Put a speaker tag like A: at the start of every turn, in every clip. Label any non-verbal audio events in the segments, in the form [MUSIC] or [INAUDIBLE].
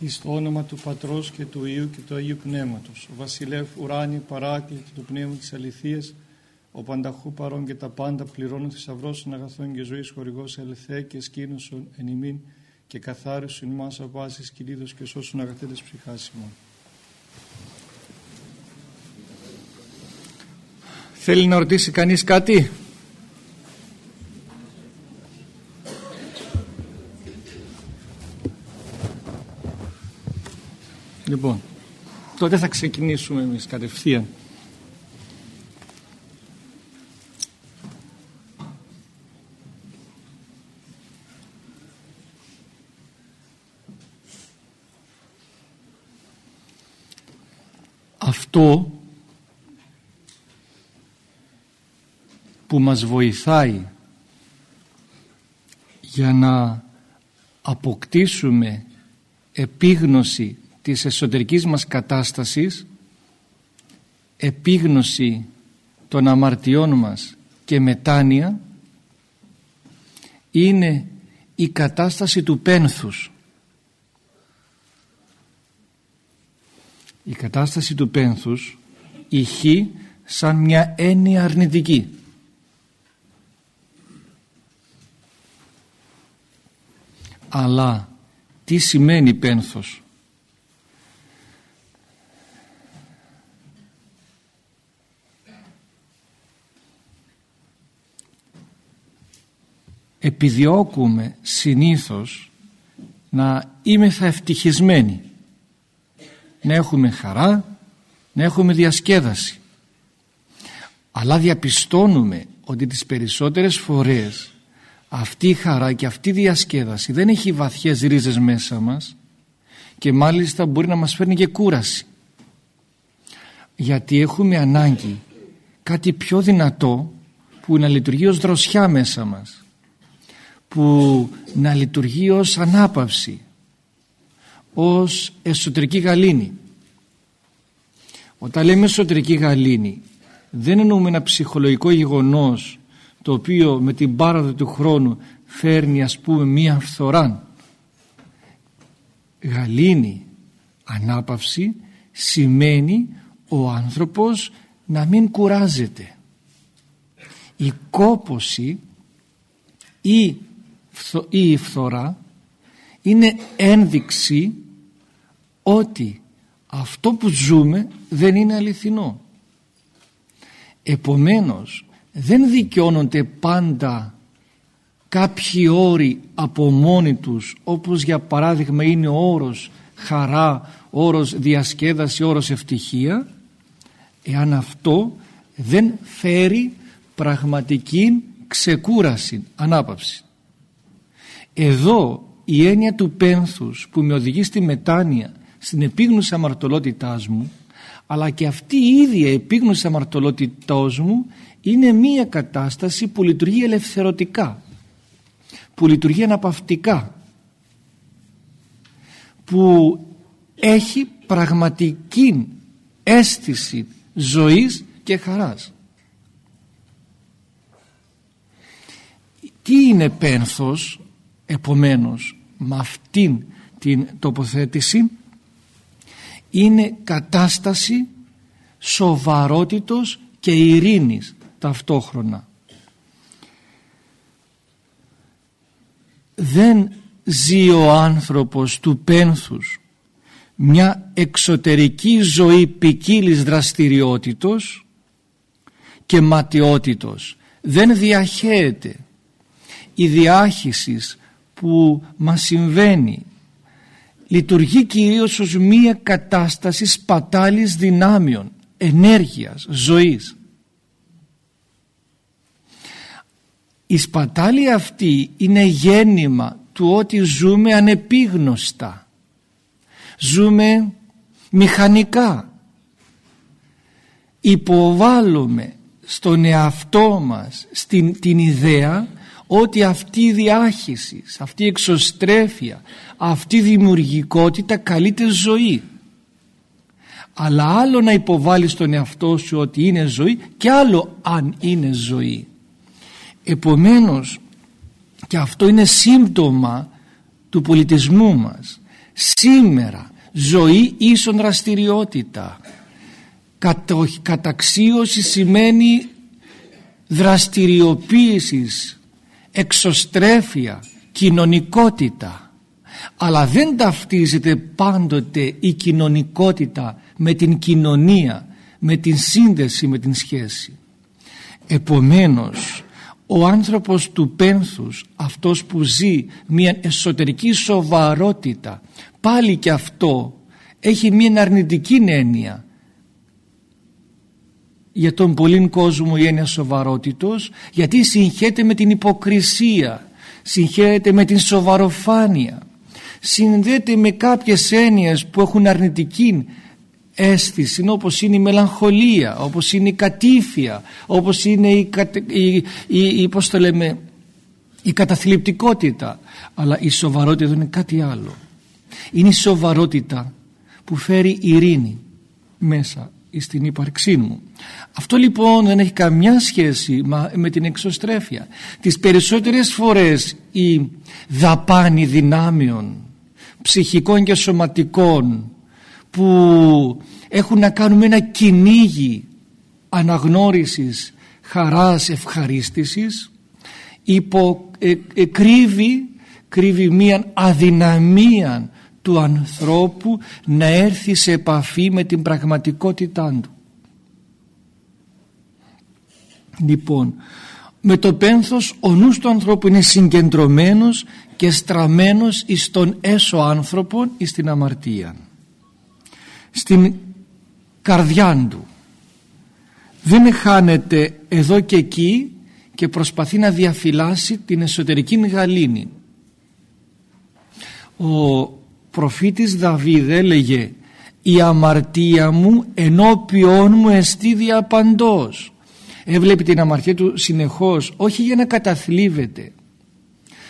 A: Εις το όνομα του Πατρός και του Υιού και του Αγίου Πνεύματος, ο Βασιλεύ ουράνι παράκλητη του Πνεύμα της Αληθείας, ο πανταχού παρών και τα πάντα πληρώνουν θησαυρός των αγαθών και ζωής χορηγός ελθέ και σκήνωσον εν ημίν και καθάρισον ημάς από άσης κυλίδος και σώσουν αγαθέτες ψυχάς ημών. Θέλει να ρωτήσει κανείς κάτι; Λοιπόν, τότε θα ξεκινήσουμε εμείς κατευθείαν. Αυτό που μας βοηθάει για να αποκτήσουμε επίγνωση της εσωτερικής μας κατάστασης επίγνωση των αμαρτιών μας και μετάνοια είναι η κατάσταση του πένθους. Η κατάσταση του πένθους ηχεί σαν μια έννοια αρνητική. Αλλά τι σημαίνει πένθος; Επιδιώκουμε συνήθως να είμεθα ευτυχισμένοι. Να έχουμε χαρά να έχουμε διασκέδαση. Αλλά διαπιστώνουμε ότι τις περισσότερες φορές αυτή η χαρά και αυτή η διασκέδαση δεν έχει βαθιές ρίζες μέσα μας και μάλιστα μπορεί να μας φέρνει και κούραση. Γιατί έχουμε ανάγκη κάτι πιο δυνατό που να λειτουργεί ως δροσιά μέσα μας που να λειτουργεί ως ανάπαυση ως εσωτερική γαλήνη. Όταν λέμε εσωτερική γαλήνη δεν εννοούμε ένα ψυχολογικό γεγονός το οποίο με την πάραδο του χρόνου φέρνει ας πούμε μία φθορά γαλήνη ανάπαυση σημαίνει ο άνθρωπος να μην κουράζεται. Η κόποση ή η φθορά είναι ένδειξη ότι αυτό που ζούμε δεν είναι αληθινό. Επομένως δεν δικαιώνονται πάντα κάποιοι όροι από μόνοι τους όπως για παράδειγμα είναι ο όρος χαρά, όρος διασκέδαση, όρος ευτυχία εάν αυτό δεν φέρει πραγματική ξεκούραση, ανάπαυση. Εδώ η έννοια του πένθους που με οδηγεί στη μετάνοια, στην επίγνωση αμαρτωλότητάς μου αλλά και αυτή η ίδια επίγνωση αμαρτωλότητάς μου είναι μία κατάσταση που λειτουργεί ελευθερωτικά που λειτουργεί αναπαυτικά που έχει πραγματική αίσθηση ζωής και χαράς. Τι είναι πένθος; Επομένως με αυτήν την τοποθέτηση είναι κατάσταση σοβαρότητος και ειρήνης ταυτόχρονα. Δεν ζει ο άνθρωπος του πένθους μια εξωτερική ζωή ποικίλης δραστηριότητος και ματιότητος. Δεν διαχέεται. Η διάχυσης που μας συμβαίνει λειτουργεί κυρίως ως μία κατάσταση σπατάλης δυνάμεων, ενέργειας, ζωής. Η σπατάλη αυτή είναι γέννημα του ότι ζούμε ανεπίγνωστα. Ζούμε μηχανικά. Υποβάλλουμε στον εαυτό μας στην, την ιδέα ότι αυτή η διάχυση, αυτή η εξωστρέφεια, αυτή η δημιουργικότητα καλείται ζωή. Αλλά άλλο να υποβάλεις τον εαυτό σου ότι είναι ζωή και άλλο αν είναι ζωή. Επομένως και αυτό είναι σύμπτωμα του πολιτισμού μας. σήμερα ζωή ίσον δραστηριότητα καταξίωση σημαίνει δραστηριοποίησης εξωστρέφεια κοινωνικότητα. Αλλά δεν ταυτίζεται πάντοτε η κοινωνικότητα με την κοινωνία με την σύνδεση με την σχέση. Επομένως ο άνθρωπος του πένθους αυτός που ζει μια εσωτερική σοβαρότητα πάλι και αυτό έχει μια αρνητική έννοια για τον πολλήν κόσμο η έννοια σοβαρότητος γιατί συγχέεται με την υποκρισία συγχέεται με την σοβαροφάνεια συνδέεται με κάποιες έννοιες που έχουν αρνητική αίσθηση όπως είναι η μελαγχολία όπως είναι η κατήφια όπως είναι η, η, η, η, πώς το λέμε, η καταθλιπτικότητα. Αλλά η σοβαρότητα είναι κάτι άλλο. Είναι η σοβαρότητα που φέρει ειρήνη μέσα στην ύπαρξή μου. Αυτό λοιπόν δεν έχει καμιά σχέση με την εξωστρέφεια. Τις περισσότερες φορές η δαπάνη δυνάμεων ψυχικών και σωματικών που έχουν να κάνουν ένα κυνήγι αναγνώρισης χαράς ευχαρίστησης υπό, ε, ε, κρύβει, κρύβει μια αδυναμία του ανθρώπου να έρθει σε επαφή με την πραγματικότητά του. Λοιπόν, με το πένθος ο νους του ανθρώπου είναι συγκεντρωμένος και στραμμένος εις τον έσω άνθρωπο εις την αμαρτία. Στην καρδιά του. Δεν χάνεται εδώ και εκεί και προσπαθεί να διαφυλάσει την εσωτερική γαλήνη ο προφήτης Δαβίδ έλεγε η αμαρτία μου ενώπιόν μου εστί διαπαντός έβλεπε την αμαρτία του συνεχώς όχι για να καταθλίβεται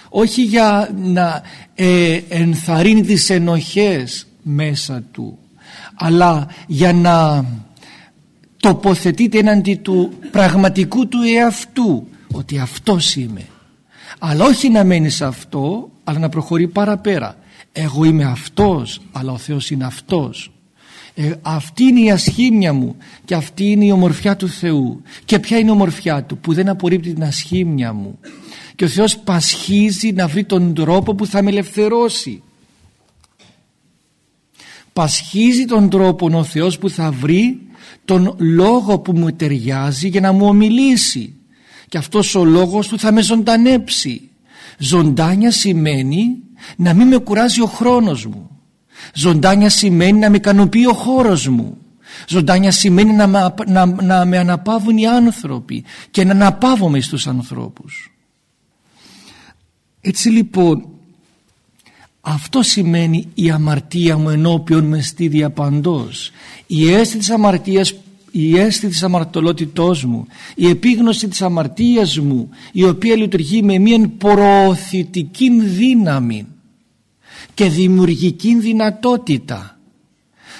A: όχι για να ε, ενθαρρύνει τις ενοχές μέσα του αλλά για να τοποθετείται έναντι του πραγματικού του εαυτού ότι αυτός είμαι. Αλλά όχι να μένει σε αυτό αλλά να προχωρεί παραπέρα εγώ είμαι αυτός αλλά ο Θεός είναι αυτός. Ε, αυτή είναι η ασχήμια μου και αυτή είναι η ομορφιά του Θεού. Και ποια είναι η ομορφιά του που δεν απορρίπτει την ασχήμια μου. Και ο Θεός πασχίζει να βρει τον τρόπο που θα με ελευθερώσει. Πασχίζει τον τρόπο ο Θεός που θα βρει τον λόγο που μου ταιριάζει για να μου ομιλήσει. Και αυτός ο λόγος του θα με ζωντανέψει. Ζωντάνια σημαίνει να μην με κουράζει ο χρόνος μου. Ζωντάνια σημαίνει να με ικανοποιεί ο χώρος μου. Ζωντάνια σημαίνει να, να, να με αναπαύουν οι άνθρωποι και να αναπαύομαι στους ανθρώπους. Έτσι λοιπόν αυτό σημαίνει η αμαρτία μου ενώπιον μες στη διαπαντός η αίσθηση της αμαρτίας η αίσθηση της αμαρτωλότητός μου η επίγνωση της αμαρτίας μου η οποία λειτουργεί με μια προωθητική δύναμη και δημιουργική δυνατότητα.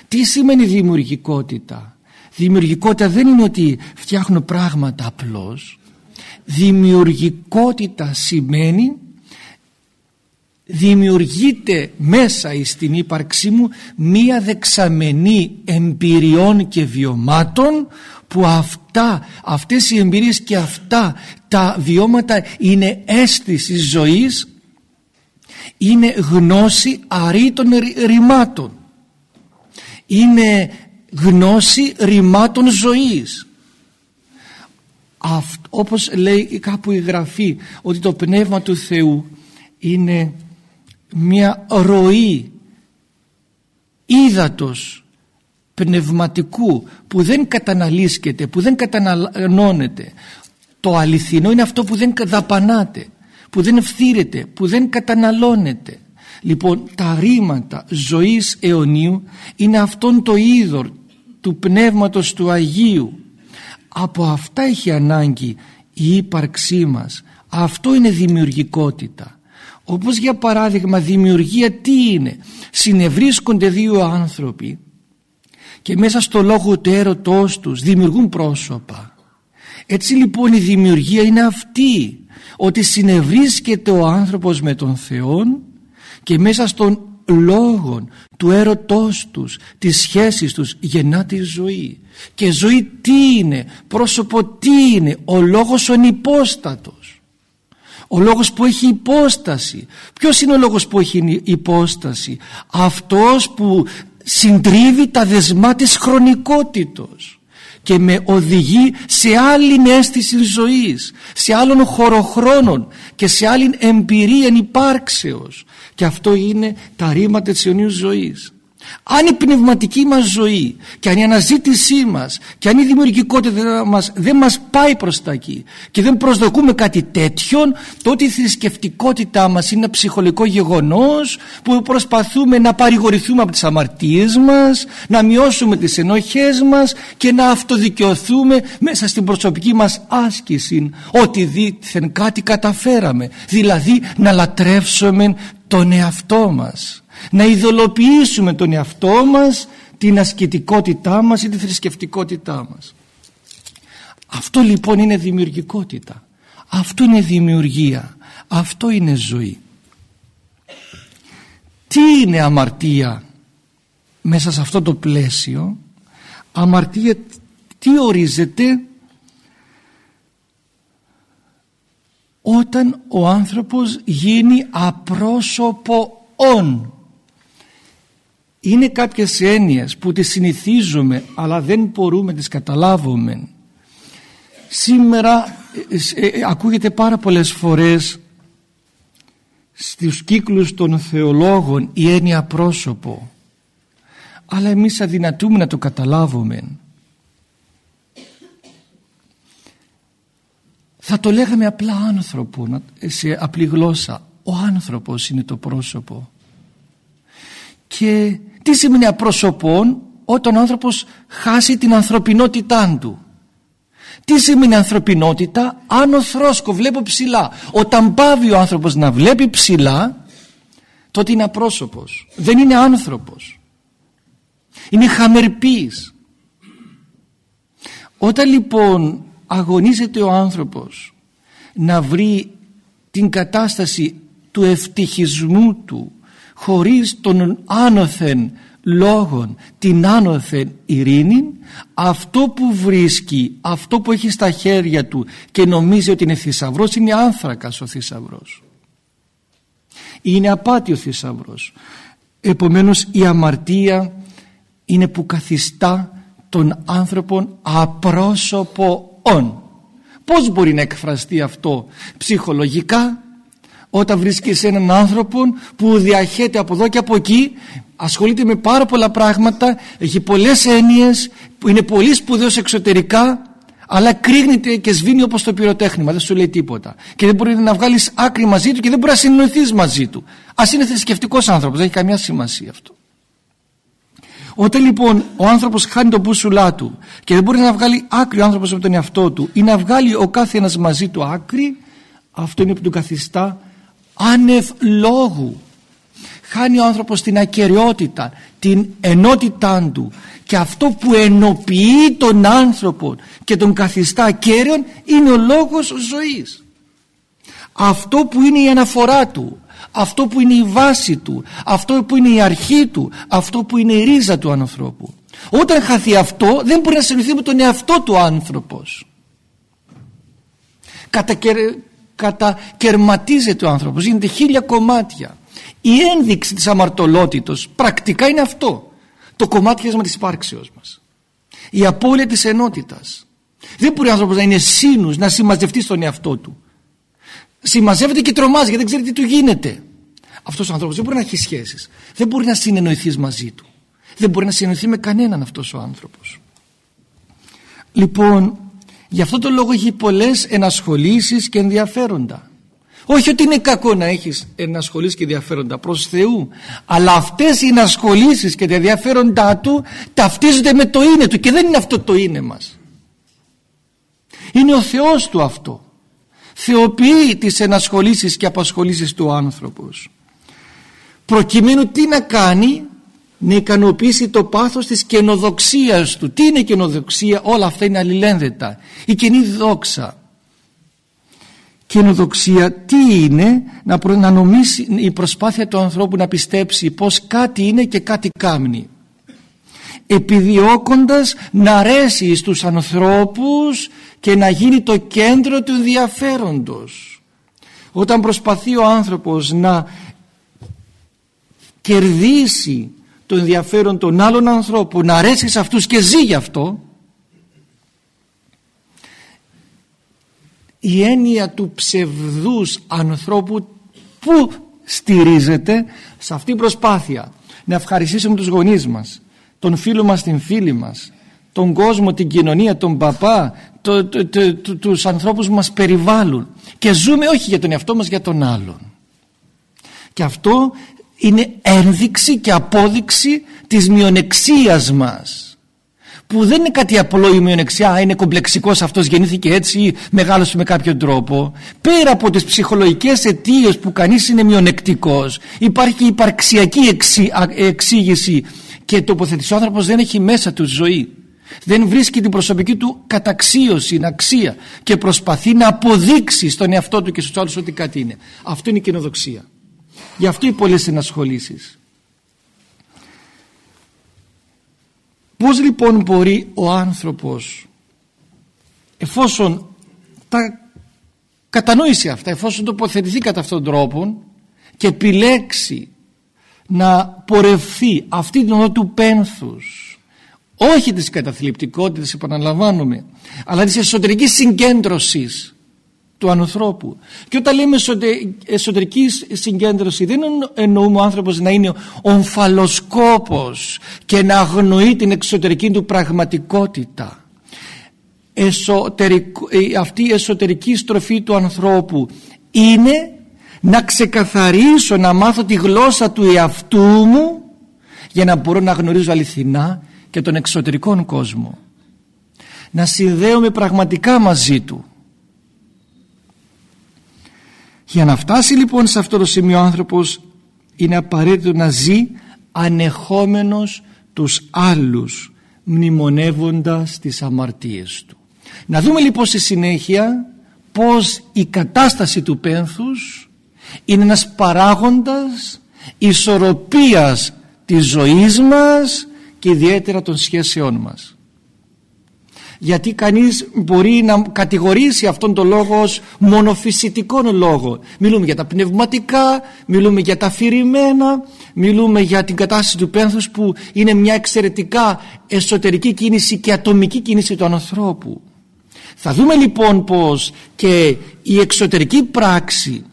A: Τι σημαίνει δημιουργικότητα; Δημιουργικότητα δεν είναι ότι φτιάχνω πράγματα απλώς. Δημιουργικότητα σημαίνει δημιουργείται μέσα στην ύπαρξή μου μία δεξαμενή εμπειριών και βιωμάτων που αυτά, αυτές οι εμπειρίες και αυτά τα βιώματα είναι αίσθηση ζωής είναι γνώση αρήτων ρημάτων. Είναι γνώση ρημάτων ζωής. Αυτό, όπως λέει κάπου η Γραφή ότι το Πνεύμα του Θεού είναι μια ροή ύδατος πνευματικού που δεν καταναλύσκεται, που δεν καταναλώνεται. Το αληθινό είναι αυτό που δεν δαπανάται, που δεν ευθύρεται, που δεν καταναλώνεται. Λοιπόν τα ρήματα ζωής αιωνίου είναι αυτόν το είδωρ του Πνεύματος του Αγίου. Από αυτά έχει ανάγκη η ύπαρξή μας. Αυτό είναι δημιουργικότητα. Όπως για παράδειγμα δημιουργία τι είναι; Συνευρίσκονται δύο άνθρωποι και μέσα στο λόγο του έρωτός τους δημιουργούν πρόσωπα. Έτσι λοιπόν η δημιουργία είναι αυτή ότι συνευρίσκεται ο άνθρωπος με τον Θεό και μέσα στον λόγων του έρωτός τους, της σχέσης τους γεννά τη ζωή. Και ζωή τι είναι, πρόσωπο τι είναι, ο λόγος ο υπόστατος. Ο λόγος που έχει υπόσταση. Ποιος είναι ο λόγος που έχει υπόσταση; Αυτός που συντρίβει τα δεσμά της χρονικότητος και με οδηγεί σε άλλη αίσθησης ζωής, σε άλλον χωροχρόνων και σε άλλη εμπειρία υπάρξεως. Και αυτό είναι τα ρήματα της αιωνίου ζωής. Αν η πνευματική μας ζωή και αν η αναζήτησή μας και αν η δημιουργικότητα μας δεν μας πάει προς τα εκεί και δεν προσδοκούμε κάτι τέτοιον τότε η θρησκευτικότητά μας είναι ένα ψυχολογικό γεγονός που προσπαθούμε να παρηγορηθούμε από τις αμαρτίες μας να μειώσουμε τις ενοχές μας και να αυτοδικαιωθούμε μέσα στην προσωπική μας άσκηση. Ότι δίθεν κάτι καταφέραμε. Δηλαδή να λατρεύσουμε τον εαυτό μας να ειδωλοποιήσουμε τον εαυτό μας την ασκητικότητά μας ή τη θρησκευτικότητά μας. Αυτό λοιπόν είναι δημιουργικότητα. Αυτό είναι δημιουργία. Αυτό είναι ζωή. Τι είναι αμαρτία μέσα σε αυτό το πλαίσιο; Αμαρτία τι ορίζεται; Όταν ο άνθρωπος γίνει απρόσωπο «ον» είναι κάποιες έννοιες που τις συνηθίζουμε αλλά δεν μπορούμε να τις καταλάβουμε. Σήμερα ε, ε, ακούγεται πάρα πολλές φορές στους κύκλους των θεολόγων η έννοια πρόσωπο. Αλλά εμείς αδυνατούμε να το καταλάβουμε. Θα το λέγαμε απλά άνθρωπο σε απλή γλώσσα. Ο άνθρωπος είναι το πρόσωπο. Και τι σημαίνει απρόσωπον όταν ο άνθρωπος χάσει την ανθρωπινότητά του; Τι σημαίνει ανθρωπινότητα; Αν ο θρόσκο βλέπω ψηλά. Όταν πάβει ο άνθρωπος να βλέπει ψηλά τότε είναι απρόσωπος. Δεν είναι άνθρωπος. Είναι χαμερπής. Όταν λοιπόν αγωνίζεται ο άνθρωπος να βρει την κατάσταση του ευτυχισμού του χωρίς τον άνωθεν λόγων την άνωθεν ειρήνη αυτό που βρίσκει αυτό που έχει στα χέρια του και νομίζει ότι είναι θησαυρός είναι άνθρακας ο θησαυρός. είναι απάτη ο θησαυρός. επομένως η αμαρτία είναι που καθιστά τον άνθρωπον απρόσωπο ον πως μπορεί να εκφραστεί αυτό ψυχολογικά; Όταν βρίσκεσαι έναν άνθρωπο που διαχέται από εδώ και από εκεί ασχολείται με πάρα πολλά πράγματα έχει πολλές έννοιες είναι πολύ σπουδαίος εξωτερικά αλλά κρύγνεται και σβήνει όπως το πυροτέχνημα δεν σου λέει τίποτα. Και δεν μπορεί να βγάλεις άκρη μαζί του και δεν μπορεί να συνεννοηθείς μαζί του. Ας είναι θρησκευτικός άνθρωπος δεν έχει καμιά σημασία αυτό. Όταν λοιπόν ο άνθρωπος χάνει τον μπούσουλά του και δεν μπορεί να βγάλει άκρη ο άνθρωπος από τον εαυτό του ή να βγάλει ο κάθε ένας μαζί του άκρη αυτό είναι που του καθιστά άνευ λόγου. Χάνει ο άνθρωπος την ακαιρεότητα την ενότητά του. Και αυτό που ενοποιεί τον άνθρωπο και τον καθιστά ακέραιον είναι ο λόγος ζωής. Αυτό που είναι η αναφορά του αυτό που είναι η βάση του αυτό που είναι η αρχή του αυτό που είναι η ρίζα του ανθρώπου. Όταν χαθεί αυτό δεν μπορεί να συνεχίσει με τον εαυτό του άνθρωπος κατακαιρματίζεται ο άνθρωπος γίνεται χίλια κομμάτια. Η ένδειξη της αμαρτωλότητος πρακτικά είναι αυτό. Το κομμάτιασμα της υπάρξεως μας. Η απώλεια της ενότητας. Δεν μπορεί ο άνθρωπος να είναι σύνους να συμμαζευτεί στον εαυτό του. Συμμαζεύεται και τρομάζει γιατί δεν ξέρει τι του γίνεται. Αυτός ο άνθρωπος δεν μπορεί να έχει σχέσεις. Δεν μπορεί να συνεννοηθείς μαζί του. Δεν μπορεί να συνεννοηθεί με κανέναν αυτός ο άνθρωπος. Λοιπόν Γι' αυτό το λόγο έχει πολλές ενασχολήσεις και ενδιαφέροντα. Όχι ότι είναι κακό να έχεις ενασχολήσεις και ενδιαφέροντα προς Θεού. Αλλά αυτές οι ενασχολήσεις και τα ενδιαφέροντά του ταυτίζονται με το είναι του και δεν είναι αυτό το είναι μας. Είναι ο Θεός του αυτό. Θεοποιεί τις ενασχολήσεις και απασχολήσεις του άνθρωπος. Προκειμένου τι να κάνει; Να ικανοποιήσει το πάθος της καινοδοξίας του. Τι είναι καινοδοξία, όλα αυτά είναι αλληλένδετα. Η καινή δόξα. καινοδοξία τι είναι; Να, προ, να νομίσει η προσπάθεια του ανθρώπου να πιστέψει πως κάτι είναι και κάτι κάμνει επιδιώκοντας να αρέσει στους ανθρώπους και να γίνει το κέντρο του ενδιαφέροντος όταν προσπαθεί ο άνθρωπος να κερδίσει το ενδιαφέρον των άλλων ανθρώπων να αρέσεις σε αυτούς και ζει γι' αυτό. Η έννοια του ψευδούς ανθρώπου που στηρίζεται σε αυτή την προσπάθεια να ευχαριστήσουμε τους γονείς μας τον φίλο μας την φίλη μας τον κόσμο, την κοινωνία, τον παπά το, το, το, τους ανθρώπους που μας περιβάλλουν. Και ζούμε όχι για τον εαυτό μας για τον άλλον. Και αυτό είναι ένδειξη και απόδειξη της μειονεξίας μας. Που δεν είναι κάτι απλό η μειονεξιά είναι κομπλεξικός αυτός γεννήθηκε έτσι ή μεγάλωσε με κάποιο τρόπο. Πέρα από τις ψυχολογικές αιτίες που κανείς είναι μειονεκτικός υπάρχει και υπαρξιακή εξήγηση και τοποθετήσει. Ο άνθρωπος δεν έχει μέσα του ζωή. Δεν βρίσκει την προσωπική του καταξίωση, αξία και προσπαθεί να αποδείξει στον εαυτό του και στους άλλους ότι κάτι είναι. Αυτό είναι η κοινοδοξία γι' αυτό οι πολλές ενασχολήσεις πως λοιπόν μπορεί ο άνθρωπος εφόσον τα κατανόησε αυτά εφόσον τοποθετηθεί κατά αυτόν τον τρόπο και επιλέξει να πορευθεί αυτή την οδό του πένθους όχι της καταθλιπτικότητας επαναλαμβάνουμε αλλά της εσωτερικής συγκέντρωσης του ανθρώπου. Και όταν λέμε εσωτερική συγκέντρωση δεν εννοούμε ο άνθρωπος να είναι ομφαλοσκόπος και να αγνοεί την εξωτερική του πραγματικότητα. Εσωτερικ... Ε, αυτή η εσωτερική στροφή του ανθρώπου είναι να ξεκαθαρίσω να μάθω τη γλώσσα του εαυτού μου για να μπορώ να γνωρίζω αληθινά και τον εξωτερικό κόσμο. Να συνδέομαι πραγματικά μαζί του για να φτάσει λοιπόν σε αυτό το σημείο ο άνθρωπος είναι απαραίτητο να ζει ανεχόμενος τους άλλους μνημονεύοντας τις αμαρτίες του. Να δούμε λοιπόν στη συνέχεια πως η κατάσταση του πένθους είναι ένας παράγοντας ισορροπίας της ζωής μας και ιδιαίτερα των σχέσεών μας γιατί κανείς μπορεί να κατηγορήσει αυτόν τον λόγο ως μονοφυσιτικό λόγο. Μιλούμε για τα πνευματικά μιλούμε για τα αφηρημένα μιλούμε για την κατάσταση του πένθους που είναι μια εξαιρετικά εσωτερική κίνηση και ατομική κίνηση του ανθρώπου. Θα δούμε λοιπόν πως και η εξωτερική πράξη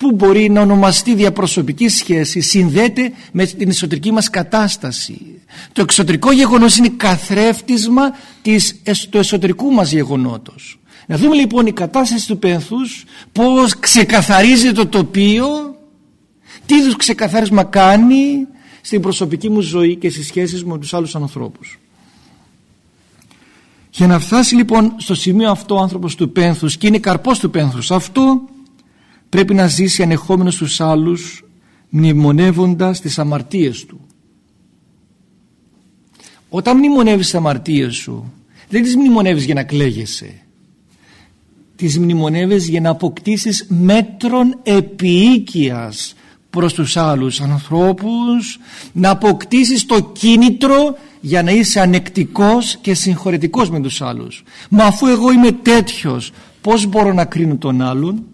A: που μπορεί να ονομαστεί διαπροσωπική σχέση συνδέεται με την εσωτερική μας κατάσταση. Το εξωτερικό γεγονός είναι καθρέφτισμα της, του εσωτερικού μας γεγονότος. Να δούμε λοιπόν η κατάσταση του πένθους πως ξεκαθαρίζει το τοπίο τι είδους ξεκαθάρισμα κάνει στην προσωπική μου ζωή και στις σχέσεις μου με τους άλλους ανθρώπους. Για να φτάσει λοιπόν στο σημείο αυτό ο άνθρωπος του πένθους και είναι καρπός του πένθους αυτό πρέπει να ζήσει ανεχόμενος στους άλλους μνημονεύοντας τις αμαρτίες του. Όταν μνημονεύεις τις αμαρτίες σου δεν τις μνημονεύεις για να κλαίγεσαι. Τις μνημονεύεις για να αποκτήσεις μέτρων επίοικιας προς τους άλλους ανθρώπους να αποκτήσεις το κίνητρο για να είσαι ανεκτικός και συγχωρετικός με τους άλλους. Μα αφού εγώ είμαι τέτοιος πως μπορώ να κρίνω τον άλλον;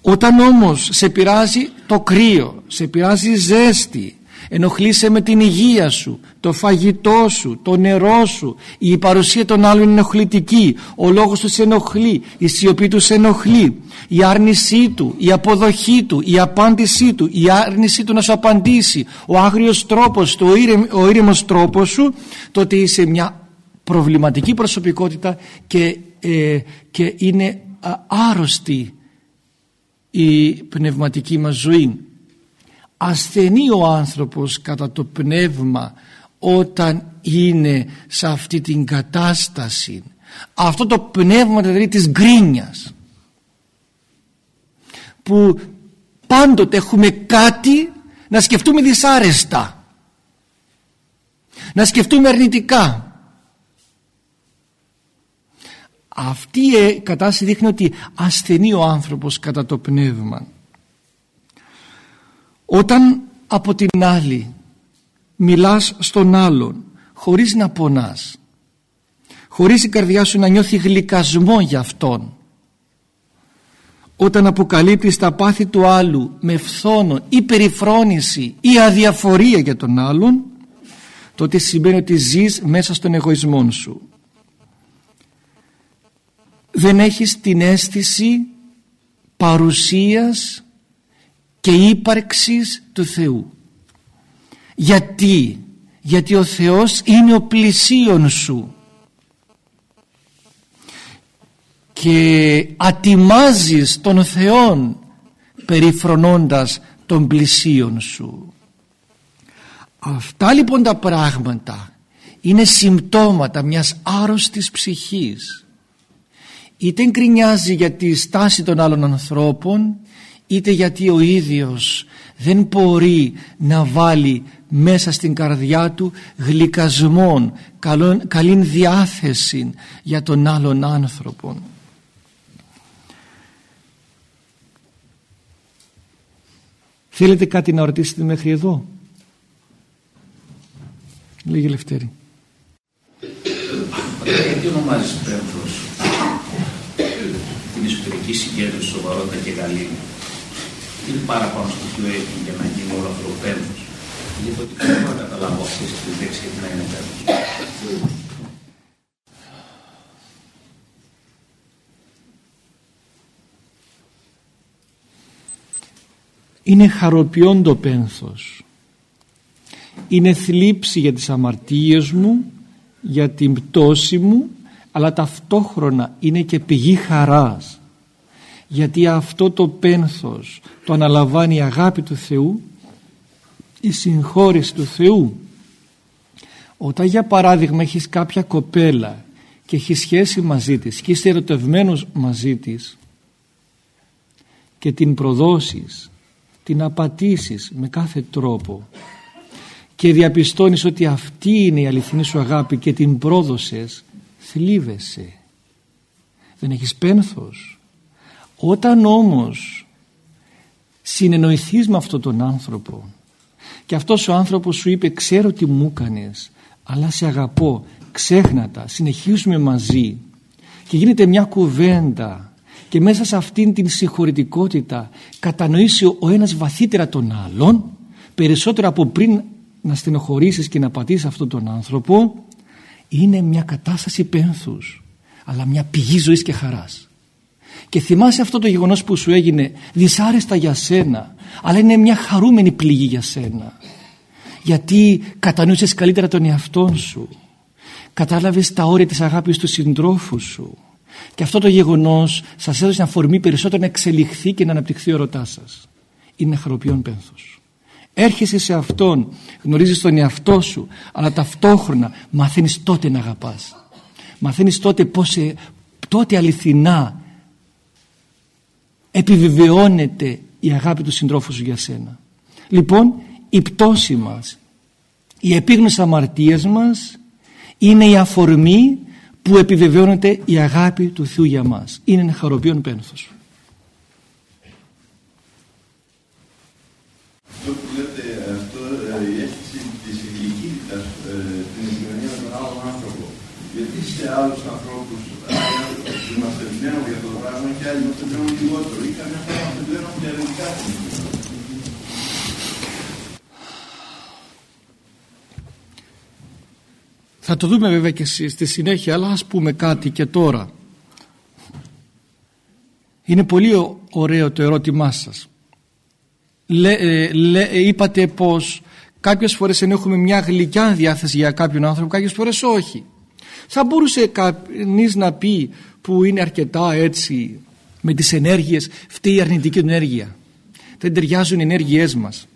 A: Όταν όμως σε πειράζει το κρύο, σε πειράζει η ζέστη, ενοχλείσαι με την υγεία σου, το φαγητό σου, το νερό σου, η παρουσία των άλλων είναι ενοχλητική, ο λόγος τους σε ενοχλεί, η σιωπή τους σε ενοχλεί, η άρνησή του, η αποδοχή του, η απάντησή του, η άρνησή του να σου απαντήσει, ο άγριος τρόπος του, ο, ήρεμος τρόπος σου, τότε είσαι μια προβληματική προσωπικότητα και, ε, και είναι άρρωστη η πνευματική μας ζωή. Ασθενεί ο άνθρωπος κατά το πνεύμα όταν είναι σε αυτή την κατάσταση. Αυτό το πνεύμα δηλαδή της γκρίνιας που πάντοτε έχουμε κάτι να σκεφτούμε δυσάρεστα να σκεφτούμε αρνητικά αυτή η κατάσταση δείχνει ότι ασθενεί ο άνθρωπος κατά το πνεύμα. Όταν από την άλλη μιλάς στον άλλον χωρίς να πονάς χωρίς η καρδιά σου να νιώθει γλυκασμό για αυτόν όταν αποκαλύπτεις τα πάθη του άλλου με φθόνο ή περιφρόνηση ή αδιαφορία για τον άλλον τότε σημαίνει ότι ζεις μέσα στον εγωισμό σου δεν έχεις την αίσθηση παρουσίας και ύπαρξης του Θεού. Γιατί; Γιατί ο Θεός είναι ο πλησίον σου. Και ατιμάζεις τον Θεόν περιφρονώντας τον πλησίον σου. Αυτά λοιπόν τα πράγματα είναι συμπτώματα μιας άρρωστης ψυχής είτε γκρινιάζει για τη στάση των άλλων ανθρώπων είτε γιατί ο ίδιος δεν μπορεί να βάλει μέσα στην καρδιά του γλυκασμόν, καλή διάθεση για τον άλλον άνθρωπο. Θέλετε κάτι να ρωτήσετε μέχρι εδώ; Λέγε Λευτέρη.
B: Γιατί ονομάζεις πένθος την εσωτερική συγκέντρωση, σοβαρότητα και γαλήνη. Τι παραπάνω στο ποιο έχει για να γίνει όλο αυτό το πένθος. Γιατί ότι δεν μπορώ να καταλάβω αυτή τη λέξη γιατί να είναι πένθος.
A: είναι χαροποιών το πένθος είναι θλίψη για τις αμαρτίες μου για την πτώση μου αλλά ταυτόχρονα είναι και πηγή χαράς γιατί αυτό το πένθος το αναλαμβάνει η αγάπη του Θεού η συγχώρηση του Θεού. Όταν για παράδειγμα έχεις κάποια κοπέλα και έχεις σχέση μαζί της και είσαι ερωτευμένος μαζί της και την προδώσεις την απατήσεις με κάθε τρόπο και διαπιστώνεις ότι αυτή είναι η αληθινή σου αγάπη και την πρόδωσες θλίβεσαι. Δεν έχεις πένθος όταν όμως συνεννοηθείς με αυτόν τον άνθρωπο και αυτός ο άνθρωπος σου είπε ξέρω τι μου έκανες αλλά σε αγαπώ ξέχνατα συνεχίζουμε μαζί και γίνεται μια κουβέντα και μέσα σε αυτήν την συγχωρητικότητα κατανοήσει ο ένας βαθύτερα τον άλλον περισσότερο από πριν να στενοχωρήσεις και να πατήσεις αυτόν τον άνθρωπο είναι μια κατάσταση πένθους αλλά μια πηγή ζωής και χαράς και θυμάσαι αυτό το γεγονός που σου έγινε δυσάρεστα για σένα αλλά είναι μια χαρούμενη πληγή για σένα. Γιατί κατανοήσεις καλύτερα τον εαυτό σου. Κατάλαβες τα όρια της αγάπης του συντρόφου σου. Και αυτό το γεγονός σας έδωσε αφορμή περισσότερο να εξελιχθεί και να αναπτυχθεί ο ρωτά σας. Είναι χαροποιόν πένθος. Έρχεσαι σε αυτόν γνωρίζεις τον εαυτό σου αλλά ταυτόχρονα μαθαίνεις τότε να αγαπάς. Μαθαίνεις τότε πως ε, τότε αληθινά επιβεβαιώνεται η αγάπη του συντρόφου σου για σένα. Λοιπόν η πτώση μας η επίγνωση αμαρτίας μας είναι η αφορμή που επιβεβαιώνεται η αγάπη του Θεού για μας. Είναι ένα χαροποιόν πένθος.
C: Αυτό που λέτε αυτό η αίσθηση της γλυκύτητας την επικοινωνία με τον άλλον άνθρωπο γιατί σε άλλους ανθρώπους είμαστε πλέον για το πράγμα και άλλοι είμαστε πλέον λιγότερο ή καμιά φορά είμαστε πλέον αρνητικά
A: Θα το δούμε βέβαια και στη συνέχεια αλλά ας πούμε κάτι και τώρα. Είναι πολύ ωραίο το ερώτημά σας. Λέ, ε, λέ, ε, είπατε πως κάποιες φορές έχουμε μια γλυκιά διάθεση για κάποιον άνθρωπο, κάποιες φορές όχι. Θα μπορούσε κανείς να πει που είναι αρκετά έτσι με τις ενέργειες, φταίει η αρνητική ενέργεια. Δεν ταιριάζουν οι ενέργειές μας.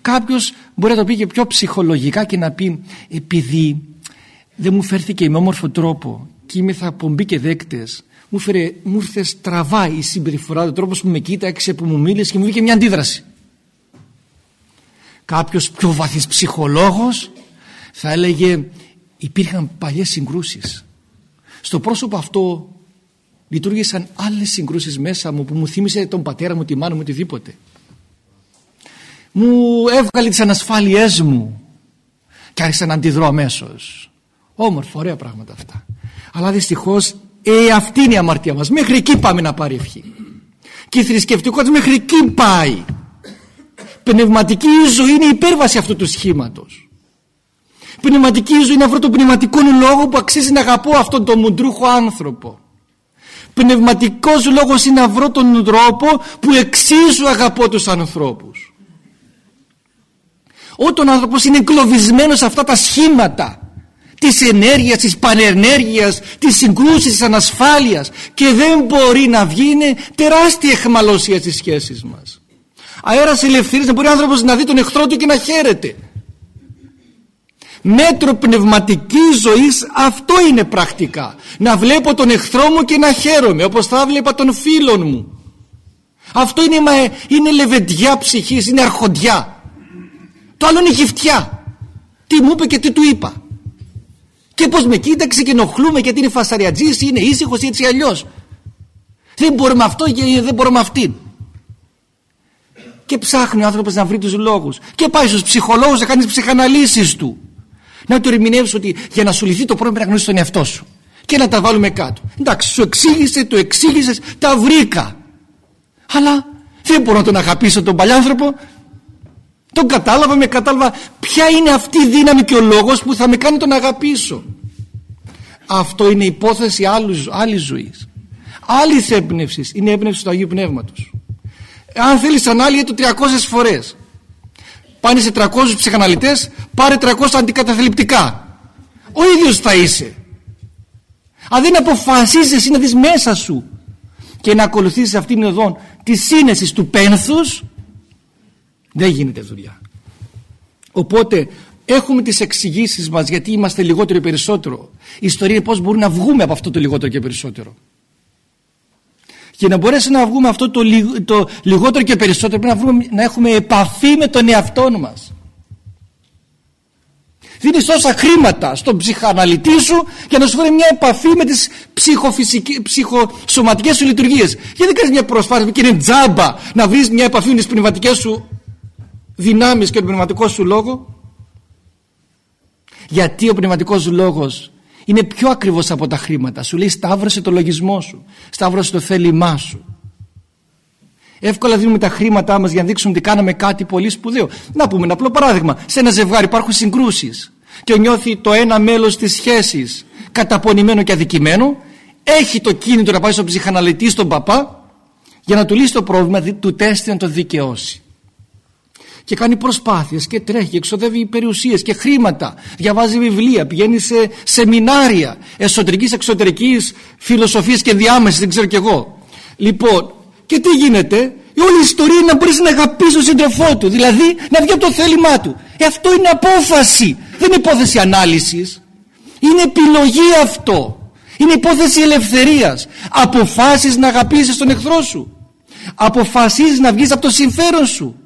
A: Κάποιος μπορεί να το πει και πιο ψυχολογικά και να πει επειδή δεν μου φέρθηκε με όμορφο τρόπο και είμαι θα πομπή και δέκτες μου, φέρε, μου ήρθε στραβά η συμπεριφορά του τρόπος που με κοίταξε, που μου μίλησε και μου βγήκε μια αντίδραση. Κάποιος πιο βαθύς ψυχολόγος θα έλεγε υπήρχαν παλιές συγκρούσεις στο πρόσωπο αυτό λειτουργήσαν άλλες συγκρούσεις μέσα μου που μου θύμισε τον πατέρα μου, τη μάνα μου, οτιδήποτε. Μου έβγαλε τις ανασφάλειές μου και άρχισα να αντιδρώ αμέσως. Όμορφα, ωραία πράγματα αυτά. Αλλά δυστυχώς ε, αυτή είναι η αμαρτία μας. Μέχρι εκεί πάμε να πάρει ευχή. Και η θρησκευτικότητα μέχρι εκεί πάει. Πνευματική ζωή είναι η υπέρβαση αυτού του σχήματος. Πνευματική ζωή είναι αυτό το πνευματικό λόγο που αξίζει να αγαπώ αυτόν τον μουντρούχο άνθρωπο. Πνευματικός λόγος είναι να βρω τον τρόπο που εξίσου αγαπώ τους ανθρώπους. Όταν ο άνθρωπος είναι εγκλωβισμένος σε αυτά τα σχήματα της ενέργειας, της πανενέργειας, της συγκρούσης, της ανασφάλειας και δεν μπορεί να βγει είναι τεράστια εχμαλωσία στις σχέσεις μας. Αέρας ελευθερίας να μπορεί ο άνθρωπος να δει τον εχθρό του και να χαίρεται. Μέτρο πνευματικής ζωής αυτό είναι πρακτικά. Να βλέπω τον εχθρό μου και να χαίρομαι όπως θα βλέπα τον φίλον μου. Αυτό είναι, είναι λεβεντιά ψυχής, είναι αρχοντιά. Το άλλο είναι γυφτιά. Τι μου είπε και τι του είπα. Και πως με κοίταξε και ενοχλούμε γιατί είναι φασαριατζής, είναι ήσυχος ή έτσι αλλιώς. Δεν μπορούμε αυτό και δεν μπορούμε αυτήν. Και ψάχνει ο άνθρωπος να βρει τους λόγους. Και πάει στους ψυχολόγους να κάνει τις ψυχαναλύσεις του. Να του ερμηνεύσει ότι για να σου λυθεί το πρόβλημα να γνωρίσεις τον εαυτό σου. Και να τα βάλουμε κάτω. Εντάξει, σου εξήγησε, το εξήγησες, τα βρήκα. Αλλά δεν μπορώ να τον αγαπήσω τον παλιάνθρωπο τον κατάλαβα, με κατάλαβα ποια είναι αυτή η δύναμη και ο λόγος που θα με κάνει τον αγαπήσω. Αυτό είναι υπόθεση άλλης, άλλης ζωής. Άλλη έμπνευση είναι έμπνευση του Αγίου Πνεύματος. Αν θέλεις ανάλυε το 300 φορές. Πάνε σε 300 ψυχαναλυτές, πάρε 300 αντικαταθλιπτικά. Ο ίδιος θα είσαι. Αν δεν αποφασίζεις εσύ να δεις μέσα σου και να ακολουθήσεις αυτήν την οδόν της σύνεσης του πένθους δεν γίνεται δουλειά. Οπότε έχουμε τις εξηγήσεις μας γιατί είμαστε λιγότερο ή περισσότερο. Η ιστορία είναι πώς μπορούμε να βγούμε από αυτό το λιγότερο και περισσότερο. Και να μπορέσουμε να βγούμε αυτό το, το λιγότερο και περισσότερο πρέπει να, βρούμε, να έχουμε επαφή με τον εαυτό μας. Δίνεις τόσα χρήματα στον ψυχαναλυτή σου για να σου φέρει μια επαφή με τις ψυχοσωματικές σου λειτουργίες. Γιατί δεν κάνεις μια προσπάθεια και είναι τζάμπα να βρεις μια επαφή με τις πνευματικές σου δυνάμεις και τον πνευματικός σου λόγος γιατί ο πνευματικός λόγος είναι πιο ακριβώς από τα χρήματα σου. Λέει σταύρωσε το λογισμό σου. Σταύρωσε το θέλημά σου. Εύκολα δίνουμε τα χρήματά μας για να δείξουμε ότι κάναμε κάτι πολύ σπουδαίο. Να πούμε ένα απλό παράδειγμα. Σε ένα ζευγάρι υπάρχουν συγκρούσεις και νιώθει το ένα μέλος της σχέσης καταπονημένο και αδικημένο. Έχει το κίνητο να πάει στον ψυχαναλυτή στον παπά για να του λύσει το πρόβλημα του τέστη να το δικαιώσει και κάνει προσπάθειες και τρέχει και εξοδεύει περιουσίες και χρήματα. Διαβάζει βιβλία, πηγαίνει σε σεμινάρια εσωτερικής εξωτερικής φιλοσοφίας και διάμεσης δεν ξέρω κι εγώ. Λοιπόν και τι γίνεται; Η όλη η ιστορία είναι να μπορείς να αγαπήσει τον σύντροφό του δηλαδή να βγει από το θέλημά του. Ε, αυτό είναι απόφαση δεν είναι υπόθεση ανάλυσης. Είναι επιλογή αυτό. Είναι υπόθεση ελευθερίας. Αποφάσεις να αγαπήσεις τον εχθρό σου. Αποφασίζεις να βγεις από το συμφέρον σου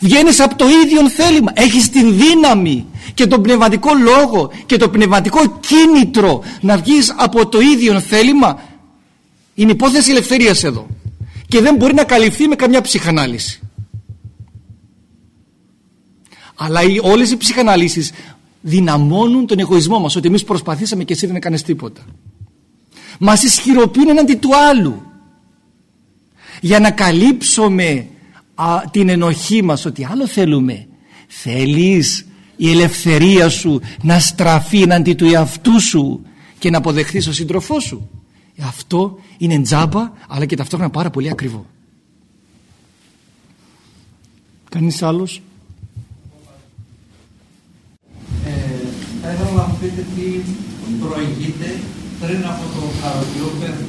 A: Βγαίνεις από το ίδιο θέλημα. Έχεις την δύναμη και τον πνευματικό λόγο και το πνευματικό κίνητρο να βγεις από το ίδιο θέλημα. Είναι υπόθεση ελευθερίας εδώ. Και δεν μπορεί να καλυφθεί με καμιά ψυχανάλυση. Αλλά οι, όλες οι ψυχαναλύσεις δυναμώνουν τον εγωισμό μας ότι εμείς προσπαθήσαμε και εσύ δεν έκανες τίποτα. Μας ισχυροποιούν έναντι του άλλου για να καλύψουμε α, την ενοχή μας ότι άλλο θέλουμε. Θέλεις η ελευθερία σου να στραφεί εναντί του εαυτού σου και να αποδεχθείς τον σύντροφό σου. Αυτό είναι τζάμπα αλλά και ταυτόχρονα πάρα πολύ ακριβό. Κανείς άλλος;
D: Ε, θα ήθελα να μου πείτε τι προηγείται πριν από το χαροτιό πέθανο.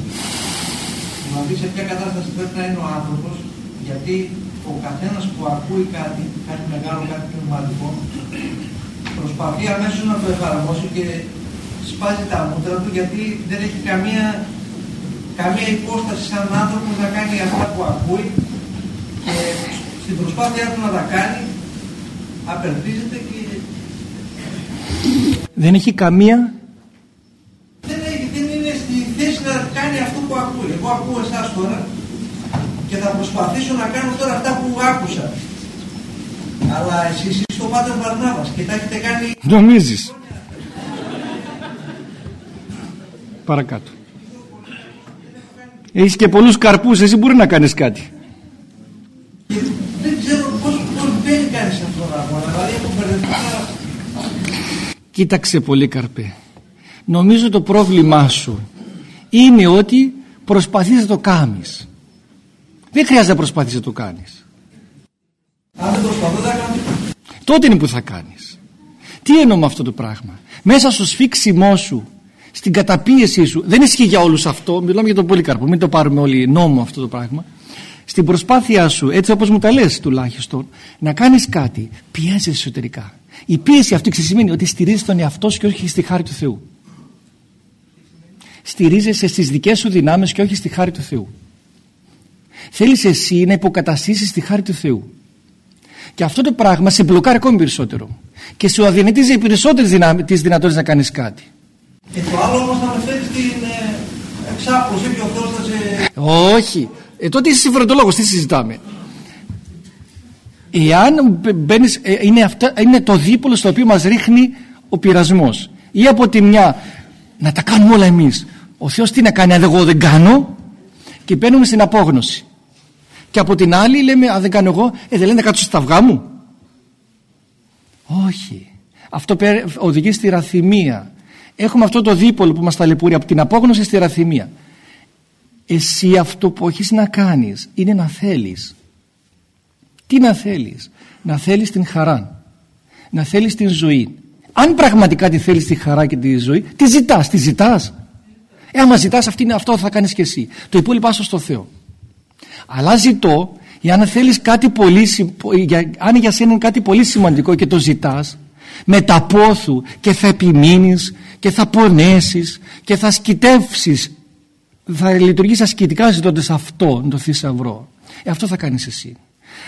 D: Να δεις σε ποια κατάσταση πρέπει να είναι ο άνθρωπος γιατί ο καθένας που ακούει κάτι, κάτι μεγάλο, κάτι πνευματικό, προσπαθεί αμέσως να το εφαρμόσει και σπάζει τα μούτρα του γιατί δεν έχει καμία, καμία υπόσταση σαν άνθρωπος να κάνει αυτά που ακούει και στην προσπάθειά του να τα κάνει απερθίζεται και...
A: Δεν έχει καμία...
D: Δεν, δεν είναι στη θέση να κάνει αυτό που ακούει. Εγώ ακούω εσάς τώρα θα προσπαθήσω να κάνω τώρα αυτά που άκουσα. Αλλά εσείς είστε ο Πάτερ Βαρνάβας και τα έχετε κάνει...
A: Νομίζεις. Παρακάτω. Έχεις και πολλούς καρπούς, εσύ μπορεί να κάνεις κάτι.
D: δεν ξέρω πώς, πώς μπαίνει κανείς αυτό το πράγμα. Δηλαδή έχω μπερδευτεί
A: Κοίταξε πολύ καρπέ. Νομίζω το πρόβλημά σου είναι ότι προσπαθείς να το κάνεις. Δεν χρειάζεται να προσπαθείς να το κάνεις.
D: Αν δεν προσπαθώ δεν κάνω
A: Τότε είναι που θα κάνεις. Τι εννοώ με αυτό το πράγμα; Μέσα στο σφίξιμό σου, στην καταπίεσή σου, δεν ισχύει για όλους αυτό, μιλάμε για τον Πολύκαρπο, μην το πάρουμε όλοι νόμο αυτό το πράγμα. Στην προσπάθειά σου, έτσι όπως μου τα λες τουλάχιστον, να κάνεις κάτι, πιέζεσαι εσωτερικά. Η πίεση αυτή σημαίνει ότι στηρίζεις τον εαυτό σου και όχι στη χάρη του Θεού. Στηρίζεσαι στις δικές σου δυνάμεις και όχι στη χάρη του Θεού. Θέλεις εσύ να υποκαταστήσεις τη χάρη του Θεού. Και αυτό το πράγμα σε μπλοκάρει ακόμη περισσότερο. Και σου αδιανετίζει περισσότερες δυνα... τις δυνατότητες να κάνεις κάτι.
D: Και το άλλο όμως θα με φέρεις στην ε, εξάπλωση και ο Θεός θα σε...
A: Όχι. Ε, τότε είσαι συμφωνητολόγος, τι συζητάμε. Εάν μπαίνεις, ε, είναι, αυτά, είναι το δίπολο στο οποίο μας ρίχνει ο πειρασμός. Ή από τη μια να τα κάνουμε όλα εμείς. Ο Θεός τι να κάνει αν εγώ δεν κάνω; Και μπαίνουμε στην απόγνωση. Και από την άλλη λέμε αν δεν κάνω εγώ, ε δεν λένε να κάτσω στα αυγά μου. Όχι. Αυτό οδηγεί στη ραθυμία. Έχουμε αυτό το δίπολο που μας ταλαιπωρεί από την απόγνωση στη ραθυμία. Εσύ αυτό που έχεις να κάνεις είναι να θέλεις. Τι να θέλεις; Να θέλεις την χαρά. Να θέλεις την ζωή. Αν πραγματικά τη θέλεις τη χαρά και τη ζωή, τη ζητάς, τη ζητάς. Ε, άμα ζητάς αυτό θα κάνεις και εσύ. Το υπόλοιπο άσο στο Θεό. Αλλά ζητώ, αν θέλεις κάτι πολύ, αν για σένα είναι κάτι πολύ σημαντικό και το ζητάς, με τα πόθου και θα επιμείνεις και θα πονέσεις και θα σκητεύσεις θα λειτουργείς ασκητικά ζητώντας αυτό το θησαυρό ε, αυτό θα κάνεις εσύ.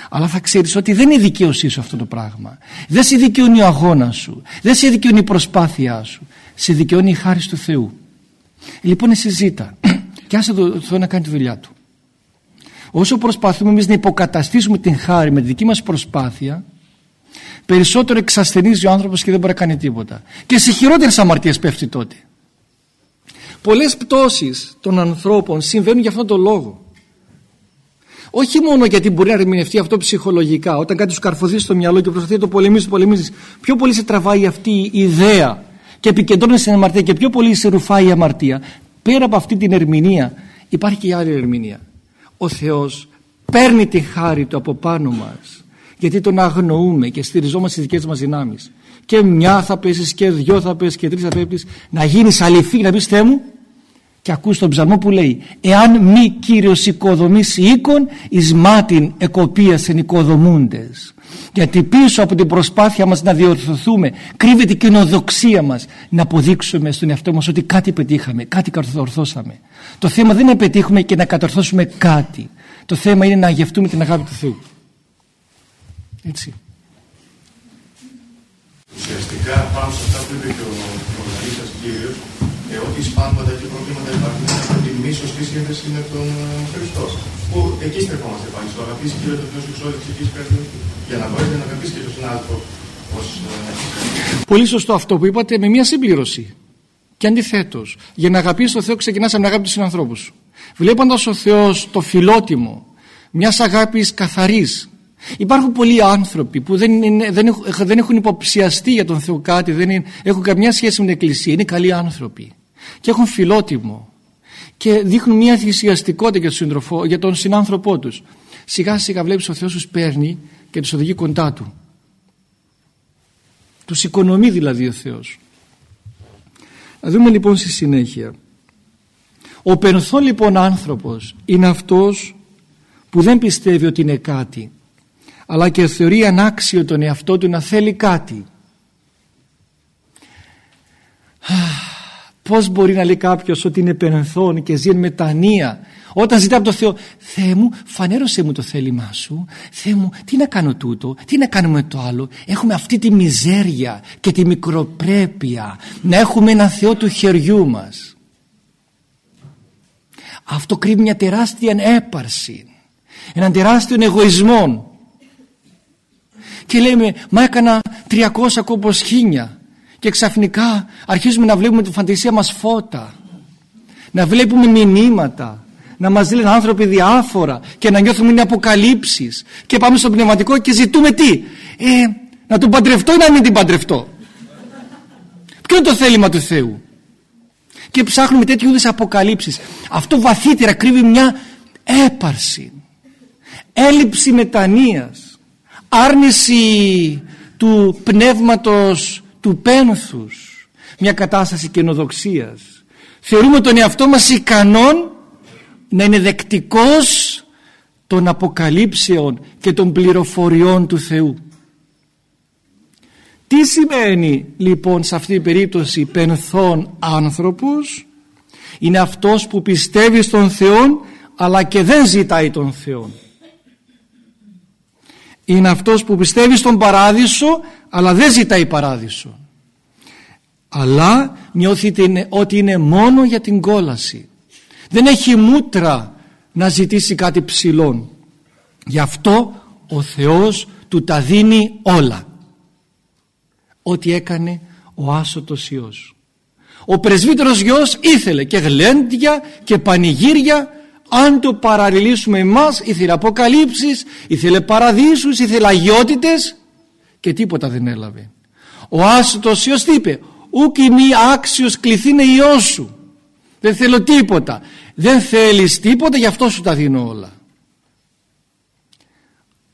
A: Αλλά θα ξέρεις ότι δεν είναι δικαίωσή σου αυτό το πράγμα. Δεν σε δικαιώνει ο αγώνας σου. Δεν σε δικαιώνει η προσπάθειά σου. Σε δικαιώνει η χάρη του Θεού. Λοιπόν εσύ ζήτα. [CLEARS THROAT] Και άσε το Θεό να κάνει τη δουλειά του όσο προσπαθούμε εμείς να υποκαταστήσουμε την χάρη με τη δική μας προσπάθεια περισσότερο εξασθενίζει ο άνθρωπος και δεν μπορεί να κάνει τίποτα και σε χειρότερες αμαρτίες πέφτει τότε πολλές πτώσεις των ανθρώπων συμβαίνουν για αυτόν τον λόγο όχι μόνο γιατί μπορεί να ερμηνευτεί αυτό ψυχολογικά όταν κάτι σου καρφωθεί στο μυαλό και προσπαθεί να το πολεμήσεις, το πολεμήσεις. Πιο πολύ σε τραβάει αυτή η ιδέα και επικεντρώνεσαι στην αμαρτία και πιο πολύ σε ρουφάει η αμαρτία. Πέρα από αυτή την ερμηνεία υπάρχει και η άλλη ερμηνεία. Ο Θεός παίρνει τη χάρη του από πάνω μας γιατί τον αγνοούμε και στηριζόμαστε στις δικές μας δυνάμεις. Και μια θα πέσεις και δυο θα πέσεις και τρεις θα πέσει να γίνεις αληθή να πεις Θεέ μου και ακούς τον ψαλμό που λέει εάν μη Κύριος οικοδομήσει οίκον εις μάτιν εκοπίασεν οικοδομούντες γιατί πίσω από την προσπάθεια μας να διορθωθούμε κρύβεται η κοινοδοξία μας να αποδείξουμε στον εαυτό μας ότι κάτι πετύχαμε, κάτι κατορθώσαμε. Το θέμα δεν είναι να πετύχουμε και να κατορθώσουμε κάτι. Το θέμα είναι να γευτούμε την αγάπη του Θεού. Έτσι.
C: Ουσιαστικά πάνω σε αυτά που είπε και ο, ο σας κύριος ε, ότι σπάνματα και προβλήματα υπάρχουν από τη μη σωστή σύνδεση με τον ε, Χριστό. Που εκεί στρεφόμαστε πάλι. Στο αγαπήσει κύριο το Θεό εξόδη εκεί πρέπει για να μπορείτε να αγαπήσει και τον συνάδελφο. Ως, ε,
A: Πολύ σωστό αυτό που είπατε με μια συμπλήρωση. Και αντιθέτως, για να αγαπήσει τον Θεό, ξεκινάς από την αγάπη του συνανθρώπους σου. Βλέποντας ο Θεός το φιλότιμο μιας αγάπης καθαρής, Υπάρχουν πολλοί άνθρωποι που δεν, είναι, δεν, έχουν, δεν έχουν υποψιαστεί για τον Θεό κάτι, δεν είναι, έχουν καμιά σχέση με την Εκκλησία, είναι καλοί άνθρωποι και έχουν φιλότιμο και δείχνουν μια θυσιαστικότητα για τον, σύντροφο, για τον συνάνθρωπό τους. Σιγά σιγά βλέπεις ο Θεός τους παίρνει και τους οδηγεί κοντά Του. Τους οικονομεί δηλαδή ο Θεός. Να δούμε λοιπόν στη συνέχεια. Ο πενθόν λοιπόν άνθρωπος είναι αυτός που δεν πιστεύει ότι είναι κάτι αλλά και θεωρεί ανάξιο τον εαυτό του να θέλει κάτι. Πώς μπορεί να λέει κάποιος ότι είναι πενθόν και ζει εν μετανία; Όταν ζητά από το Θεό Θεέ μου φανέρωσε μου το θέλημά σου. Θεέ μου τι να κάνω τούτο; Τι να κάνουμε το άλλο; Έχουμε αυτή τη μιζέρια και τη μικροπρέπεια να έχουμε ένα Θεό του χεριού μας αυτό κρύβει μια τεράστια έπαρση έναν τεράστιο εγωισμό και λέμε μα έκανα 300 κόμπος χίνια και ξαφνικά αρχίζουμε να βλέπουμε τη φαντασία μας φώτα. Να βλέπουμε μηνύματα. Να μας λένε άνθρωποι διάφορα και να νιώθουμε είναι αποκαλύψεις. Και πάμε στο πνευματικό και ζητούμε τι; Ε, να τον παντρευτώ ή να μην την παντρευτώ; Ποιο είναι το θέλημα του Θεού; Και ψάχνουμε τέτοιου είδους αποκαλύψεις. Αυτό βαθύτερα κρύβει μια έπαρση. Έλλειψη μετανοίας. Άρνηση του πνεύματος του πένθους μια κατάσταση καινοδοξίας θεωρούμε τον εαυτό μας ικανόν να είναι δεκτικός των αποκαλύψεων και των πληροφοριών του Θεού. Τι σημαίνει λοιπόν σε αυτή την περίπτωση πενθών άνθρωπος; Είναι αυτός που πιστεύει στον Θεό αλλά και δεν ζητάει τον Θεό. Είναι αυτός που πιστεύει στον παράδεισο αλλά δεν ζητάει παράδεισο. Αλλά νιώθει ότι είναι μόνο για την κόλαση. Δεν έχει μούτρα να ζητήσει κάτι ψηλόν. Γι' αυτό ο Θεός του τα δίνει όλα. Ό,τι έκανε ο άσωτος Υιός. Ο πρεσβύτερος Υιός ήθελε και γλέντια και πανηγύρια. Αν το παραλληλήσουμε εμάς ήθελε αποκαλύψεις ήθελε παραδείσους ήθελε αγιότητες και τίποτα δεν έλαβε. Ο άσωτος Υιός τι είπε; Ούκ μη άξιος κληθήνε Υιός σου. Δεν θέλω τίποτα. Δεν θέλεις τίποτα γι' αυτό σου τα δίνω όλα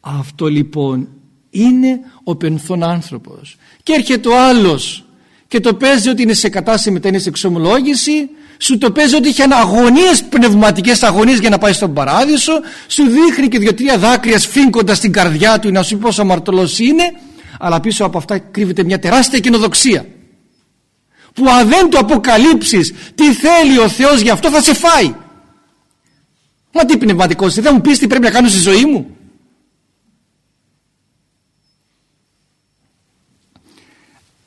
A: αυτό λοιπόν είναι ο πενθόν άνθρωπος. Και έρχεται ο άλλος και το παίζει ότι είναι σε κατάσταση μετά είναι σε εξομολόγηση σου το παίζει ότι είχε αγωνίες πνευματικές αγωνίες για να πάει στον παράδεισο σου δείχνει και δύο-τρία δάκρυα σφίγγοντας την καρδιά του να σου πει πόσο αμαρτωλός είναι αλλά πίσω από αυτά κρύβεται μια τεράστια κοινοδοξία. Που αν δεν το αποκαλύψεις τι θέλει ο Θεός γι' αυτό θα σε φάει. Μα τι πνευματικός δεν μου πεις τι πρέπει να κάνω στη ζωή μου.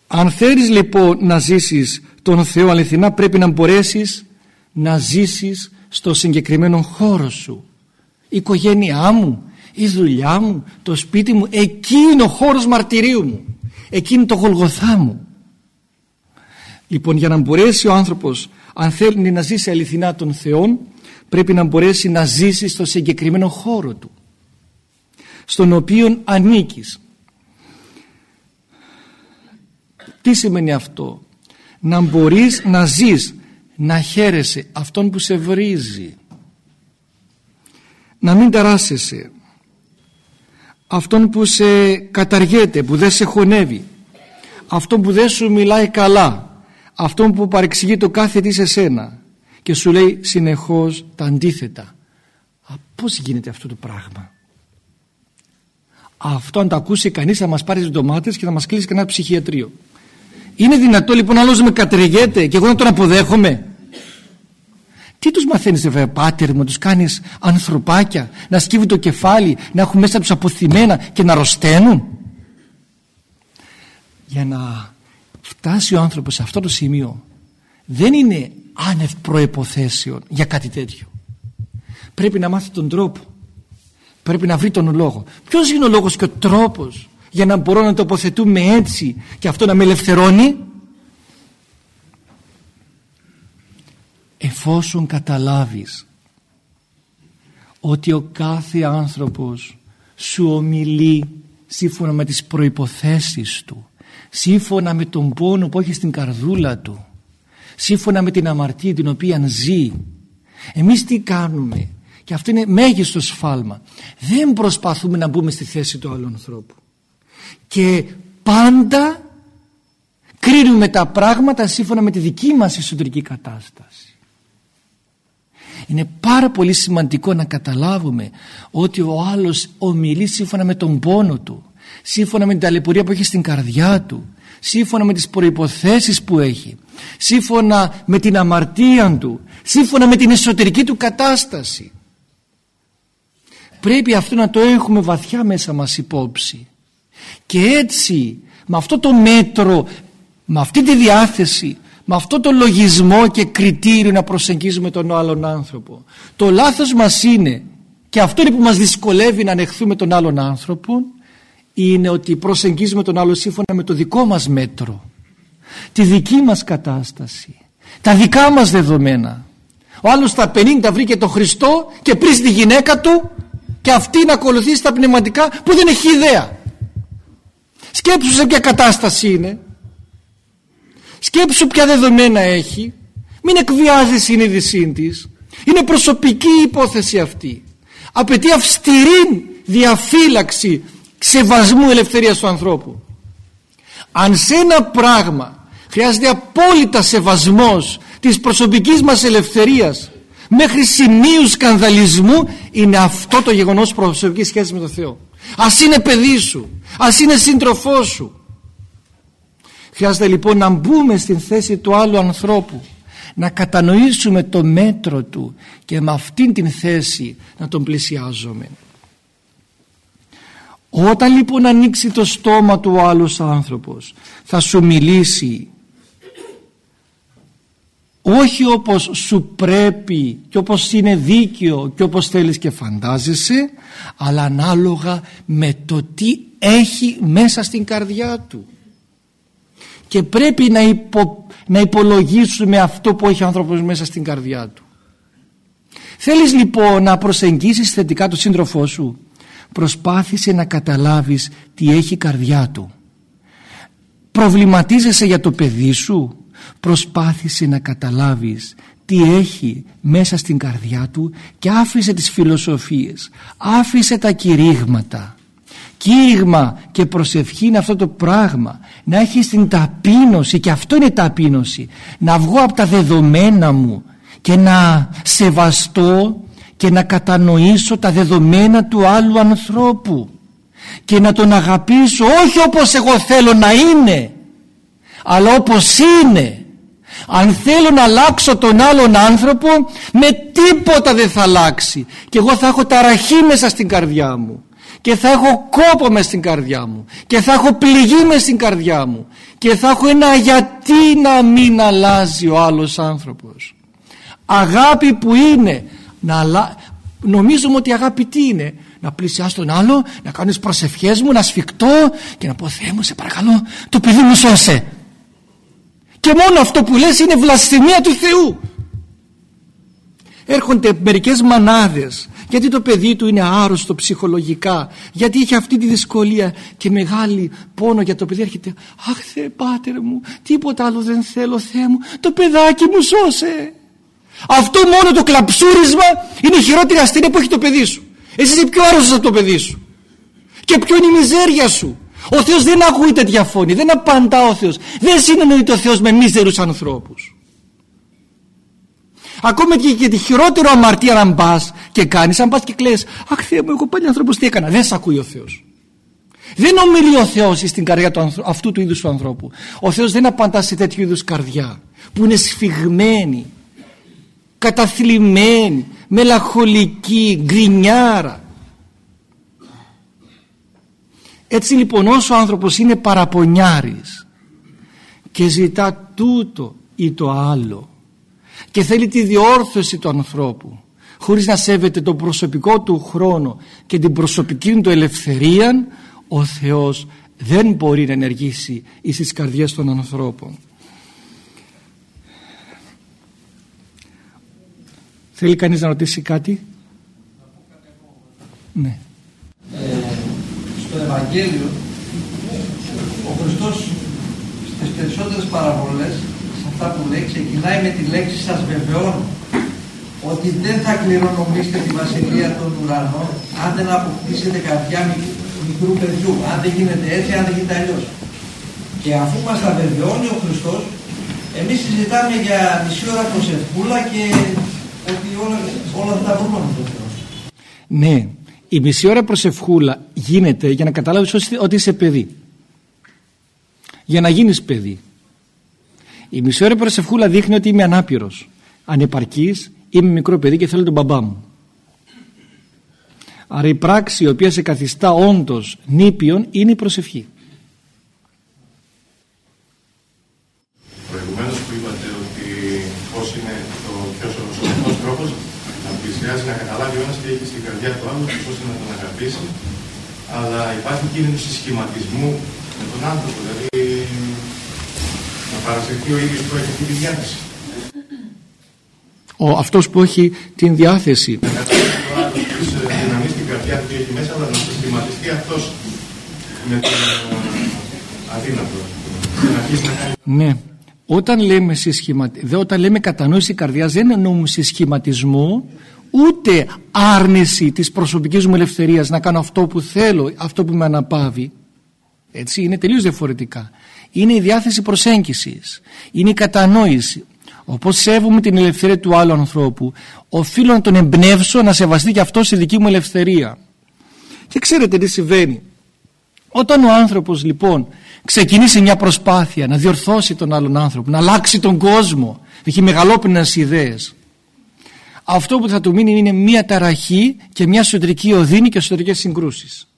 A: Αν θέλεις λοιπόν να ζήσεις τον Θεό αληθινά πρέπει να μπορέσεις να ζήσεις στο συγκεκριμένο χώρο σου. Η οικογένειά μου η δουλειά μου, το σπίτι μου εκεί είναι ο χώρος μαρτυρίου μου. Εκεί είναι το γολγοθά μου. Λοιπόν για να μπορέσει ο άνθρωπος αν θέλει να ζήσει αληθινά τον Θεό πρέπει να μπορέσει να ζήσει στο συγκεκριμένο χώρο του στον οποίο ανήκεις. Τι σημαίνει αυτό; Να μπορείς να ζεις να χαίρεσαι αυτόν που σε βρίζει. Να μην ταράσεσαι αυτόν που σε καταργέται που δεν σε χωνεύει αυτόν που δεν σου μιλάει καλά αυτόν που παρεξηγεί το κάθε τι σε σένα και σου λέει συνεχώς τα αντίθετα. Α, πώς γίνεται αυτό το πράγμα; Αυτό αν το ακούσει κανείς θα μας πάρει τις ντομάτες και θα μας κλείσει κανένα ψυχιατρίο. Είναι δυνατό λοιπόν άλλος με κατρεγέται και εγώ να τον αποδέχομαι; Τι τους μαθαίνεις βέβαια πάτερ μου, τους κάνεις ανθρωπάκια, να σκύβουν το κεφάλι, να έχουν μέσα τους αποθυμένα και να ρωσταίνουν. Για να φτάσει ο άνθρωπος σε αυτό το σημείο δεν είναι άνευ προϋποθέσεων για κάτι τέτοιο πρέπει να μάθει τον τρόπο πρέπει να βρει τον λόγο ποιος είναι ο λόγος και ο τρόπος για να μπορώ να τοποθετούμε έτσι και αυτό να με ελευθερώνει; Εφόσον καταλάβεις ότι ο κάθε άνθρωπος σου ομιλεί σύμφωνα με τις προϋποθέσεις του σύμφωνα με τον πόνο που έχει στην καρδούλα του σύμφωνα με την αμαρτία την οποία ζει. Εμείς τι κάνουμε; Και αυτό είναι μέγιστο σφάλμα. Δεν προσπαθούμε να μπούμε στη θέση του άλλου ανθρώπου. Και πάντα κρίνουμε τα πράγματα σύμφωνα με τη δική μας εσωτερική κατάσταση είναι πάρα πολύ σημαντικό να καταλάβουμε ότι ο άλλος ομιλεί σύμφωνα με τον πόνο του σύμφωνα με την ταλαιπωρία που έχει στην καρδιά του σύμφωνα με τις προϋποθέσεις που έχει σύμφωνα με την αμαρτία του σύμφωνα με την εσωτερική του κατάσταση. Πρέπει αυτό να το έχουμε βαθιά μέσα μας υπόψη. Και έτσι με αυτό το μέτρο με αυτή τη διάθεση με αυτό το λογισμό και κριτήριο να προσεγγίζουμε τον άλλον άνθρωπο. Το λάθος μας είναι και αυτό είναι που μας δυσκολεύει να ανεχθούμε τον άλλον άνθρωπο είναι ότι προσεγγίζουμε τον άλλο σύμφωνα με το δικό μας μέτρο. Τη δική μας κατάσταση. Τα δικά μας δεδομένα. Ο άλλος στα 50 βρήκε τον Χριστό και πριν τη γυναίκα του και αυτή να ακολουθήσει τα πνευματικά που δεν έχει ιδέα. Σκέψου σε ποια κατάσταση είναι σκέψου ποια δεδομένα έχει. Μην εκβιάζει η συνείδησή της. είναι προσωπική υπόθεση αυτή. Απαιτεί αυστηρή διαφύλαξη σεβασμού ελευθερίας του ανθρώπου. Αν σε ένα πράγμα χρειάζεται απόλυτα σεβασμός της προσωπικής μας ελευθερίας μέχρι σημείου σκανδαλισμού είναι αυτό το γεγονός προσωπικής σχέσης με τον Θεό. Ας είναι παιδί σου. Ας είναι σύντροφός σου χρειάζεται λοιπόν να μπούμε στην θέση του άλλου ανθρώπου να κατανοήσουμε το μέτρο του και με αυτήν την θέση να τον πλησιάζουμε όταν λοιπόν ανοίξει το στόμα του ο άλλος άνθρωπος θα σου μιλήσει όχι όπως σου πρέπει και όπως είναι δίκαιο και όπως θέλεις και φαντάζεσαι αλλά ανάλογα με το τι έχει μέσα στην καρδιά του και πρέπει να, υπο, να υπολογίσουμε αυτό που έχει ο άνθρωπος μέσα στην καρδιά του. Θέλεις λοιπόν να προσεγγίσεις θετικά τον σύντροφό σου; Προσπάθησε να καταλάβεις τι έχει η καρδιά του. Προβληματίζεσαι για το παιδί σου; Προσπάθησε να καταλάβεις τι έχει μέσα στην καρδιά του και άφησε τις φιλοσοφίες άφησε τα κηρύγματα κήρυγμα και προσευχή είναι αυτό το πράγμα. Να έχεις την ταπείνωση και αυτό είναι ταπείνωση να βγω από τα δεδομένα μου και να σεβαστώ και να κατανοήσω τα δεδομένα του άλλου ανθρώπου και να τον αγαπήσω όχι όπως εγώ θέλω να είναι αλλά όπως είναι. Αν θέλω να αλλάξω τον άλλον άνθρωπο με τίποτα δεν θα αλλάξει. Και εγώ θα έχω ταραχή μέσα στην καρδιά μου και θα έχω κόπο μέσα στην καρδιά μου. Και θα έχω πληγή μέσα στην καρδιά μου. Και θα έχω ένα γιατί να μην αλλάζει ο άλλος άνθρωπος αγάπη που είναι να αλλα... νομίζουμε ότι αγάπη τι είναι; Να πλησιάσω τον άλλο να κάνεις προσευχές μου να σφιχτώ και να πω Θεέ μου σε παρακαλώ το παιδί μου σώσε και μόνο αυτό που λες είναι βλασφημία του Θεού. Έρχονται μερικές μανάδες γιατί το παιδί του είναι άρρωστο ψυχολογικά; Γιατί έχει αυτή τη δυσκολία και μεγάλη πόνο για το παιδί έρχεται αχ Θεέ Πάτερ μου τίποτα άλλο δεν θέλω Θεέ μου το παιδάκι μου σώσε αυτό μόνο το κλαψούρισμα είναι η χειρότερη ασθένεια που έχει το παιδί σου. Εσύ είσαι πιο άρρωστος από το παιδί σου. Και ποιο είναι η μιζέρια σου. Ο Θεός δεν ακούει τέτοια φωνή δεν απαντά ο Θεός. Δεν συνεννοείται ο Θεός με μίζερους ανθρώπους Ακόμα και, και τη χειρότερο αμαρτία να πα και κάνεις, αν πας και κλαις Αχ, Θεέ μου, εγώ πάλι άνθρωπος τι έκανα. Δεν σε ακούει ο Θεός. Δεν ομιλεί ο Θεός στην καρδιά του, αυτού του είδους του ανθρώπου. Ο Θεός δεν απαντά σε τέτοιου είδους καρδιά που είναι σφιγμένη, καταθλιμμένη, μελαγχολική, γκρινιάρα. Έτσι λοιπόν όσο ο άνθρωπος είναι παραπονιάρης και ζητά τούτο ή το άλλο και θέλει τη διόρθωση του ανθρώπου χωρίς να σέβεται τον προσωπικό του χρόνο και την προσωπική του ελευθερία ο Θεός δεν μπορεί να ενεργήσει εις τις καρδιές των ανθρώπων. Θέλει κανείς να ρωτήσει κάτι; Ναι.
D: Ε, Στο Ευαγγέλιο ο Χριστός στις περισσότερες παραβολές αυτά που λέει, ξεκινάει με τη λέξη σας βεβαιώνω ότι δεν θα κληρονομήσετε τη βασιλεία των ουρανών αν δεν αποκτήσετε καρδιά μικρού παιδιού. Αν δεν γίνεται έτσι, αν δεν γίνεται αλλιώς. Και αφού μας τα βεβαιώνει ο Χριστός, εμείς συζητάμε για μισή ώρα προσευχούλα και ότι όλα, όλα θα τα βρούμε με τον Θεό.
A: Ναι, η μισή ώρα προσευχούλα γίνεται για να καταλάβεις ότι είσαι παιδί. Για να γίνεις παιδί. Η μισή ώρα προσευχούλα δείχνει ότι είμαι ανάπηρος, ανεπαρκής, είμαι μικρό παιδί και θέλω τον μπαμπά μου. Άρα η πράξη η οποία σε καθιστά όντως νήπιον είναι η προσευχή.
E: Προηγουμένως που είπατε ότι πώς είναι το πιο σωστός τρόπος να πλησιάζει, να καταλάβει ο ένας τι έχει στην καρδιά του άλλου και πώς να τον αγαπήσει. Αλλά υπάρχει κίνδυνος συσχηματισμού με τον άνθρωπο, δηλαδή να παρασυρθεί ο ίδιος που έχει αυτή τη διάθεση.
A: Ο, αυτός που έχει την διάθεση.
E: Να καταλάβει το άλλο της δυναμής στην καρδιά του και έχει μέσα, αλλά να συσχηματιστεί αυτός με τον αδύνατο. Να αρχίσει να κάνει
A: Ναι. Όταν λέμε, συσχηματι... δε, όταν λέμε κατανόηση καρδιάς δεν εννοούμε συσχηματισμό ούτε άρνηση της προσωπικής μου ελευθερίας να κάνω αυτό που θέλω, αυτό που με αναπαύει. Έτσι είναι τελείως διαφορετικά. Είναι η διάθεση προσέγγισης, είναι η κατανόηση. Όπως σέβομαι την ελευθερία του άλλου ανθρώπου, οφείλω να τον εμπνεύσω να σεβαστεί και αυτό στη δική μου ελευθερία. Και ξέρετε τι συμβαίνει. Όταν ο άνθρωπος λοιπόν ξεκινήσει μια προσπάθεια να διορθώσει τον άλλον άνθρωπο, να αλλάξει τον κόσμο, έχει μεγαλόπινες ιδέες, αυτό που θα του μείνει είναι μια ταραχή και μια εσωτερική οδύνη και εσωτερικές συγκρούσεις.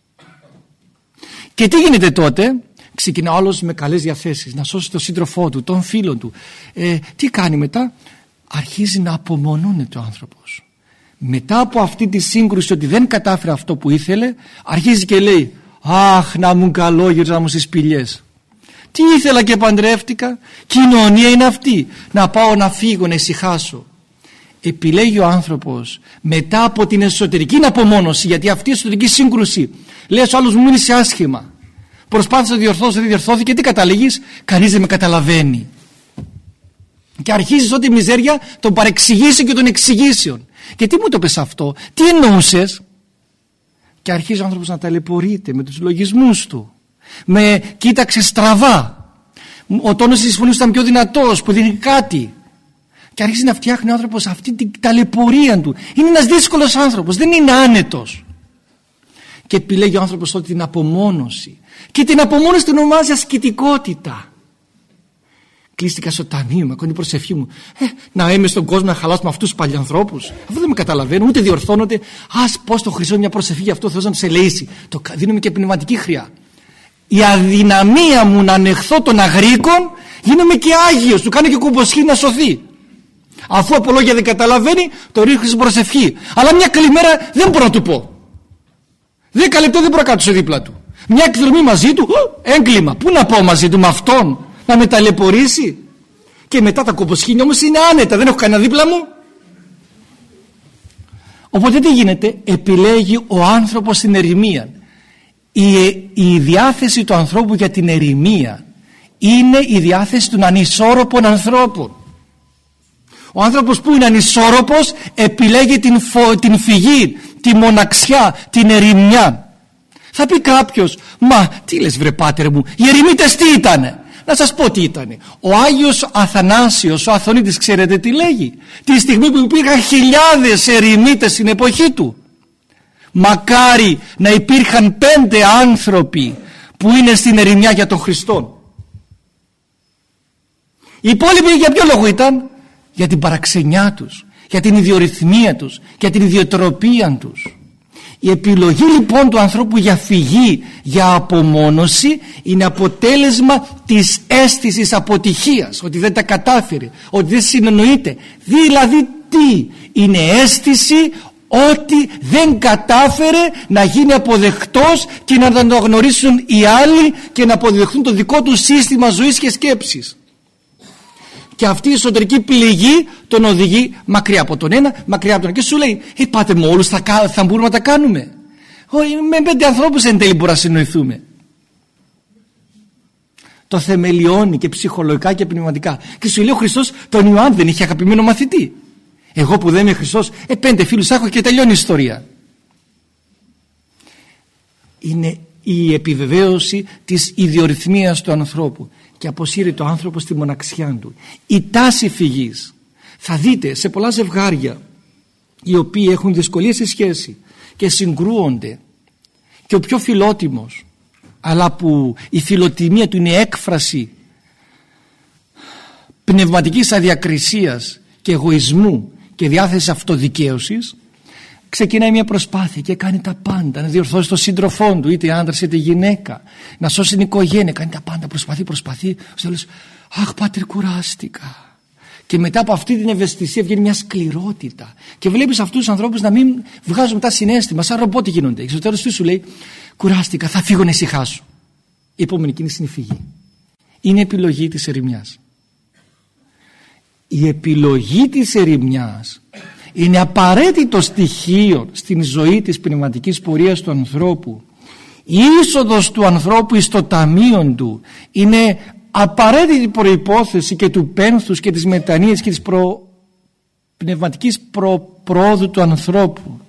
A: Και τι γίνεται τότε, ξεκινά όλος με καλές διαθέσεις, να σώσει τον σύντροφό του, τον φίλο του. Ε, τι κάνει μετά, αρχίζει να απομονώνεται ο άνθρωπος. Μετά από αυτή τη σύγκρουση ότι δεν κατάφερε αυτό που ήθελε, αρχίζει και λέει «Αχ, να μου καλόγυρζα μου στις πηλιές». Τι ήθελα και παντρεύτηκα, κοινωνία είναι αυτή, να πάω να φύγω, να ησυχάσω επιλέγει ο άνθρωπος μετά από την εσωτερική απομόνωση γιατί αυτή η εσωτερική σύγκρουση λέει ο άλλος μου είναι σε άσχημα προσπάθησε να διορθώσει δεν διορθώθηκε. Τι καταλήγεις; Κανείς δεν με καταλαβαίνει. Και αρχίζεις ότι η μιζέρια των παρεξηγήσεων και των εξηγήσεων. Και τι μου το πες αυτό; Τι εννοούσες; Και αρχίζει ο άνθρωπος να ταλαιπωρείται με τους λογισμούς του. Με κοίταξε στραβά. Ο τόνος της φωνής ήταν πιο δυνατός που δίνει κάτι. Και αρχίζει να φτιάχνει ο άνθρωπος αυτή την ταλαιπωρία του. Είναι ένας δύσκολος άνθρωπος, δεν είναι άνετος. Και επιλέγει ο άνθρωπος ότι την απομόνωση. Και την απομόνωση την ονομάζει ασκητικότητα. Κλείστηκα στο ταμείο μου, ακόμη προσευχή μου. Ε, να είμαι στον κόσμο να χαλάσω με αυτούς τους παλιανθρώπους. Αυτό δεν με καταλαβαίνω, ούτε διορθώνονται. Α, πώ το χρυσό μια προσευχή για αυτό, Θεός να του ελεήσει. Το δίνουμε και πνευματική χρειά. Η αδυναμία μου να ανεχθώ των αγρίκων γίνομαι και άγιος. Του κάνει και κουμποσχή να σωθεί. Αφού από λόγια δεν καταλαβαίνει, το ρίχνει στην προσευχή. Αλλά μια καλημέρα δεν μπορώ να του πω. Δέκα λεπτά δεν μπορώ να κάτσω δίπλα του. Μια εκδρομή μαζί του, έγκλημα. Πού να πω μαζί του με αυτόν, να με ταλαιπωρήσει. Και μετά τα κομποσχήνια όμως είναι άνετα, δεν έχω κανένα δίπλα μου. Οπότε τι γίνεται, επιλέγει ο άνθρωπος την ερημία. Η, η διάθεση του ανθρώπου για την ερημία είναι η διάθεση των ανισόρροπων ανθρώπων. Ο άνθρωπος που είναι ανισόρροπος επιλέγει την, φο, την φυγή, τη μοναξιά, την ερημιά. Θα πει κάποιος, μα τι λες βρε πάτερ μου, οι ερημίτες τι ήτανε; Να σας πω τι ήτανε. Ο Άγιος Αθανάσιος, ο Αθωνίτης ξέρετε τι λέγει; Τη στιγμή που υπήρχαν χιλιάδες ερημίτες στην εποχή του. Μακάρι να υπήρχαν πέντε άνθρωποι που είναι στην ερημιά για τον Χριστό. Οι υπόλοιποι για ποιο λόγο ήταν; Για την παραξενιά τους, για την ιδιορυθμία τους, για την ιδιοτροπία τους. Η επιλογή λοιπόν του ανθρώπου για φυγή, για απομόνωση είναι αποτέλεσμα της αίσθησης αποτυχίας, ότι δεν τα κατάφερε, ότι δεν συνεννοείται. Δηλαδή τι, είναι αίσθηση; Ότι δεν κατάφερε να γίνει αποδεκτός και να τον γνωρίσουν οι άλλοι και να αποδεχθούν το δικό του σύστημα ζωής και σκέψης και αυτή η εσωτερική πληγή τον οδηγεί μακριά από τον ένα, μακριά από τον ένα. Και σου λέει, ε, πάτε με όλους θα, θα μπορούμε να τα κάνουμε. Όχι, με πέντε ανθρώπους εν τέλει μπορούμε να συνοηθούμε. Το θεμελιώνει και ψυχολογικά και πνευματικά. Και σου λέει ο Χριστός τον Ιωάννη δεν είχε αγαπημένο μαθητή. Εγώ που δεν είμαι Χριστός, ε, πέντε φίλους έχω και τελειώνει η ιστορία. Είναι η επιβεβαίωση της ιδιορυθμίας του ανθρώπου και αποσύρει το άνθρωπο στη μοναξιά του. Η τάση φυγής. Θα δείτε σε πολλά ζευγάρια οι οποίοι έχουν δυσκολίες σε σχέση και συγκρούονται και ο πιο φιλότιμος αλλά που η φιλοτιμία του είναι έκφραση πνευματικής αδιακρισίας και εγωισμού και διάθεση αυτοδικαίωσης ξεκινάει μια προσπάθεια και κάνει τα πάντα να διορθώσει τον σύντροφό του είτε άντρα είτε γυναίκα να σώσει την οικογένεια κάνει τα πάντα προσπαθεί προσπαθεί στο τέλος αχ πάτερ κουράστηκα και μετά από αυτή την ευαισθησία βγαίνει μια σκληρότητα. Και βλέπεις αυτούς τους ανθρώπους να μην βγάζουν μετά συνέστημα σαν ρομπότι γίνονται. Και στο τέλος τι σου λέει κουράστηκα θα φύγω να ησυχάσω η επόμενη κίνηση είναι η φυγή. Είναι επιλογή της ερημιάς. Η επιλογή της ερημιάς είναι απαραίτητο στοιχείο στην ζωή της πνευματικής πορείας του ανθρώπου. Η είσοδος του ανθρώπου στο ταμείο του είναι απαραίτητη προϋπόθεση και του πένθους και της μετανοίας και της προ... πνευματικής προ... πρόοδου του ανθρώπου.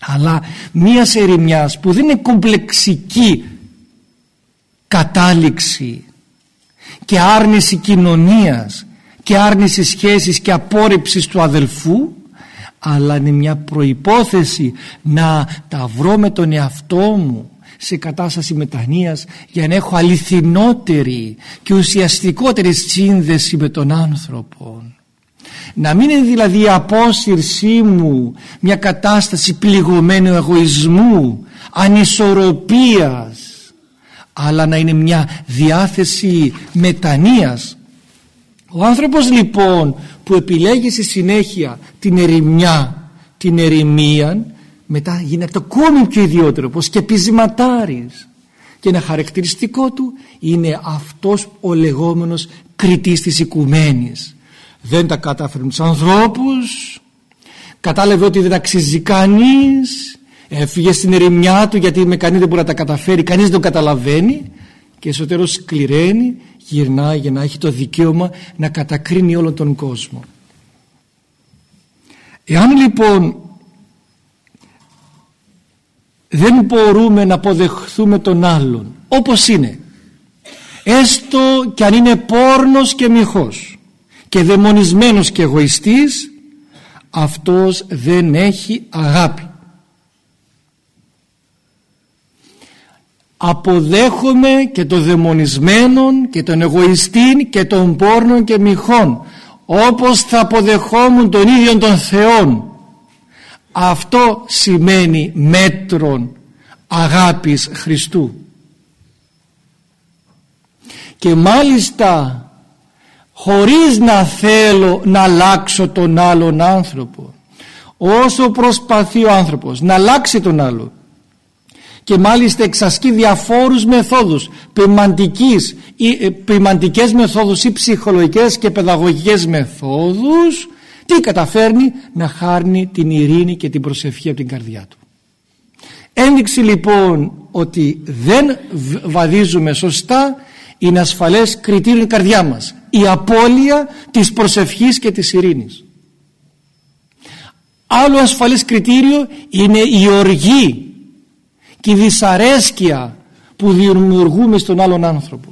A: Αλλά μίας ερημιάς που δεν είναι κομπλεξική κατάληξη και άρνηση κοινωνίας και άρνηση σχέσης και απόρριψης του αδελφού αλλά είναι μια προϋπόθεση να τα βρω με τον εαυτό μου σε κατάσταση μετανοίας για να έχω αληθινότερη και ουσιαστικότερη σύνδεση με τον άνθρωπο να μην είναι δηλαδή η απόσυρσή μου μια κατάσταση πληγωμένου εγωισμού ανισορροπίας αλλά να είναι μια διάθεση μετανοίας ο άνθρωπος λοιπόν που επιλέγει στη συνέχεια την ερημιά, την ερημία μετά γίνεται ακόμη πιο ιδιότερο και πεισματάρης και ένα χαρακτηριστικό του είναι αυτός ο λεγόμενος κριτής της οικουμένης. Δεν τα κατάφερε τους ανθρώπους κατάλαβε ότι δεν αξίζει κανείς έφυγε στην ερημιά του γιατί με κανείς δεν μπορεί να τα καταφέρει κανείς δεν το καταλαβαίνει. Και στο τέλος σκληραίνει γυρνάει για να έχει το δικαίωμα να κατακρίνει όλο τον κόσμο. Εάν λοιπόν δεν μπορούμε να αποδεχθούμε τον άλλον όπως είναι έστω και αν είναι πόρνος και μοιχός και δαιμονισμένος και εγωιστής αυτός δεν έχει αγάπη αποδέχομαι και το δαιμονισμένον και τον εγωιστή και τον πόρνο και μοιχών όπως θα αποδεχόμουν τον ίδιο τον Θεόν. Αυτό σημαίνει μέτρον αγάπης Χριστού. Και μάλιστα χωρίς να θέλω να αλλάξω τον άλλον άνθρωπο όσο προσπαθεί ο άνθρωπος να αλλάξει τον άλλο και μάλιστα εξασκεί διαφόρους μεθόδους ποιμαντικής ή, ε, ποιμαντικές μεθόδους ή ψυχολογικές και παιδαγωγικές μεθόδους τι καταφέρνει; Να χάρνει την ειρήνη και την προσευχή από την καρδιά του. Ένδειξη λοιπόν ότι δεν βαδίζουμε σωστά είναι ασφαλές κριτήριο η καρδιά μας. Η απώλεια της προσευχής και της ειρήνης. Άλλο ασφαλές κριτήριο είναι η οργή και η δυσαρέσκεια που δημιουργούμε στον άλλον άνθρωπο.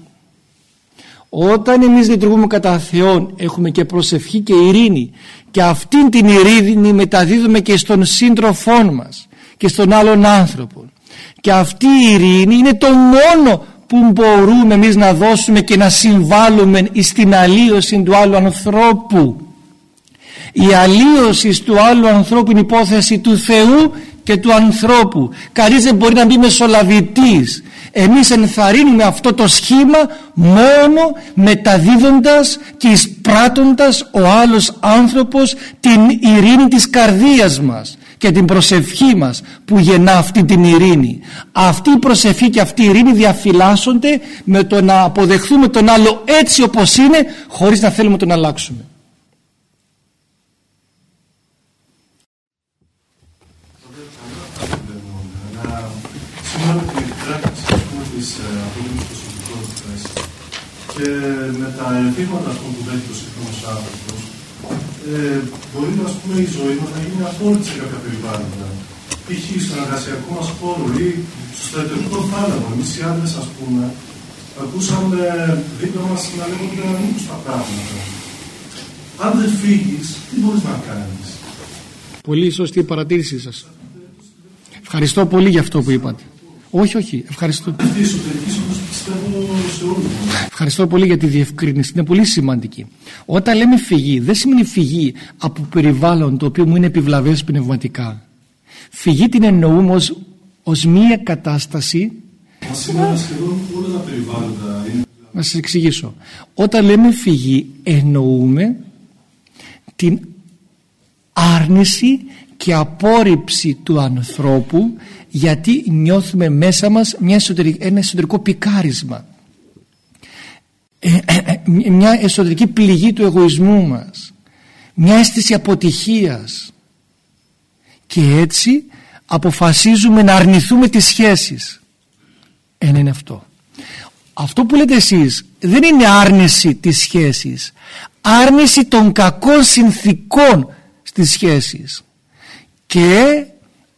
A: Όταν εμείς λειτουργούμε κατά Θεόν έχουμε και προσευχή και ειρήνη. Και αυτήν την ειρήνη μεταδίδουμε και στον σύντροφό μας και στον άλλον άνθρωπο. Και αυτή η ειρήνη είναι το μόνο που μπορούμε εμείς να δώσουμε και να συμβάλλουμε στην αλλίωση του άλλου ανθρώπου. Η αλλίωση του άλλου ανθρώπου είναι υπόθεση του Θεού και του ανθρώπου. Κανείς δεν μπορεί να μπει μεσολαβητής. Εμείς ενθαρρύνουμε αυτό το σχήμα μόνο μεταδίδοντας και εισπράττοντας ο άλλος άνθρωπος την ειρήνη της καρδίας μας και την προσευχή μας που γεννά αυτή την ειρήνη. Αυτή η προσευχή και αυτή η ειρήνη διαφυλάσσονται με το να αποδεχθούμε τον άλλο έτσι όπως είναι χωρίς να θέλουμε τον αλλάξουμε
E: και με τα ερωτήματα που δέχεται ο σύγχρονος άνθρωπος ε, μπορεί ας πούμε, η ζωή μας να γίνει απόλυτη σε κάποια περιβάλλοντα. Π.χ. στον εργασιακό μας χώρο ή στο στρατιωτικό θάλαμο. Εμείς οι άντρες, ας πούμε, ακούσαμε δίπλα μας να λέγονται ανήκους τα πράγματα. Αν δεν φύγεις, τι μπορείς να κάνεις;
A: Πολύ σωστή η παρατήρησή σας. Ευχαριστώ πολύ για αυτό που είπατε. Όχι, όχι. Ευχαριστώ. Ευχαριστώ πολύ για τη διευκρίνηση. Είναι πολύ σημαντική. Όταν λέμε φυγή, δεν σημαίνει φυγή από περιβάλλον το οποίο μου είναι επιβλαβές πνευματικά. Φυγή την εννοούμε ως, ως μία κατάσταση
E: Σήμερα σχεδόν όλα τα περιβάλλοντα
A: Να σας εξηγήσω. Όταν λέμε φυγή εννοούμε την άρνηση και απόρριψη του ανθρώπου γιατί νιώθουμε μέσα μας μια εσωτερική, ένα εσωτερικό πικάρισμα. Ε, ε, ε, μια εσωτερική πληγή του εγωισμού μας. Μια αίσθηση αποτυχίας. Και έτσι αποφασίζουμε να αρνηθούμε τις σχέσεις. Ένα είναι αυτό. Αυτό που λέτε εσείς δεν είναι άρνηση της σχέσης. Άρνηση των κακών συνθήκων στις σχέσεις. Και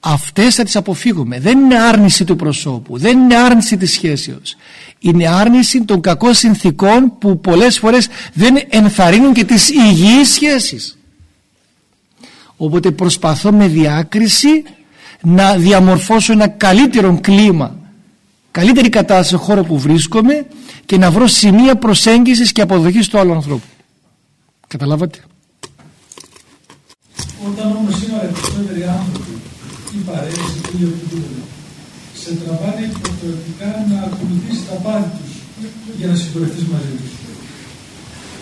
A: αυτές θα τις αποφύγουμε. Δεν είναι άρνηση του προσώπου δεν είναι άρνηση της σχέσεως. Είναι άρνηση των κακών συνθήκων που πολλές φορές δεν ενθαρρύνουν και τις υγιείς σχέσεις. Οπότε προσπαθώ με διάκριση να διαμορφώσω ένα καλύτερο κλίμα καλύτερη κατάσταση στο χώρο που βρίσκομαι και να βρω σημεία προσέγγισης και αποδοχής του άλλου ανθρώπου. Καταλάβατε;
F: Όταν όμως σήμερα οι περισσότεροι άνθρωποι ή παρέες ή οτιδήποτε σε τραβάνε υποχρεωτικά να ακολουθήσει τα πάθη τους για να συγχωρευτείς μαζί τους.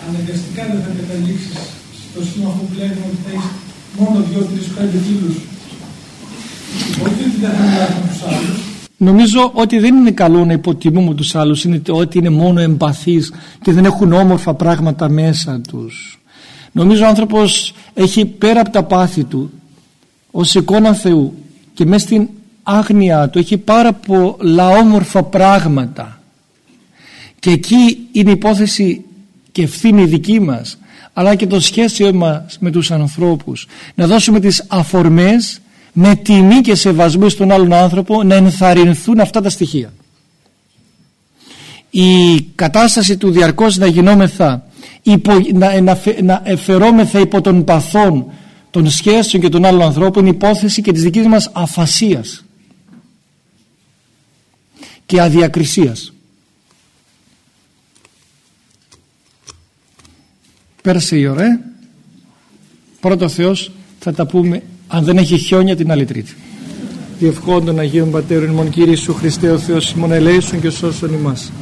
F: Αναγκαστικά δεν θα καταλήξεις στο σύμμαχο που λέγαμε ότι θα έχεις μόνο δύο-τρεις πέντε φίλους. Όχι ότι δεν θα μιλάς με τους άλλους,
A: Νομίζω ότι δεν είναι καλό να υποτιμούμε τους άλλους είναι ότι είναι μόνο εμπαθείς και δεν έχουν όμορφα πράγματα μέσα τους. Νομίζω ο άνθρωπος έχει πέρα από τα πάθη του ως εικόνα Θεού και μέσα στην άγνοια του έχει πάρα πολλά όμορφα πράγματα. Και εκεί είναι υπόθεση και ευθύνη δική μας αλλά και το σχέσιο μας με τους ανθρώπους. Να δώσουμε τις αφορμές με τιμή και σεβασμό στον άλλον άνθρωπο να ενθαρρυνθούν αυτά τα στοιχεία. Η κατάσταση του διαρκώς να γινόμεθα υπο, να, να, να εφερόμεθα υπό των παθών των σχέσεων και των άλλων ανθρώπων είναι υπόθεση και της δικής μας αφασίας και αδιακρισίας. Πέρασε η ώρα ε; πρώτο Θεός θα τα πούμε αν δεν έχει χιόνια την άλλη τρίτη. Διευχόντων Αγίων Πατέρων ημών Κύριε Ιησού Χριστέ ο Θεός ημών ελέησον και σώσον ημάς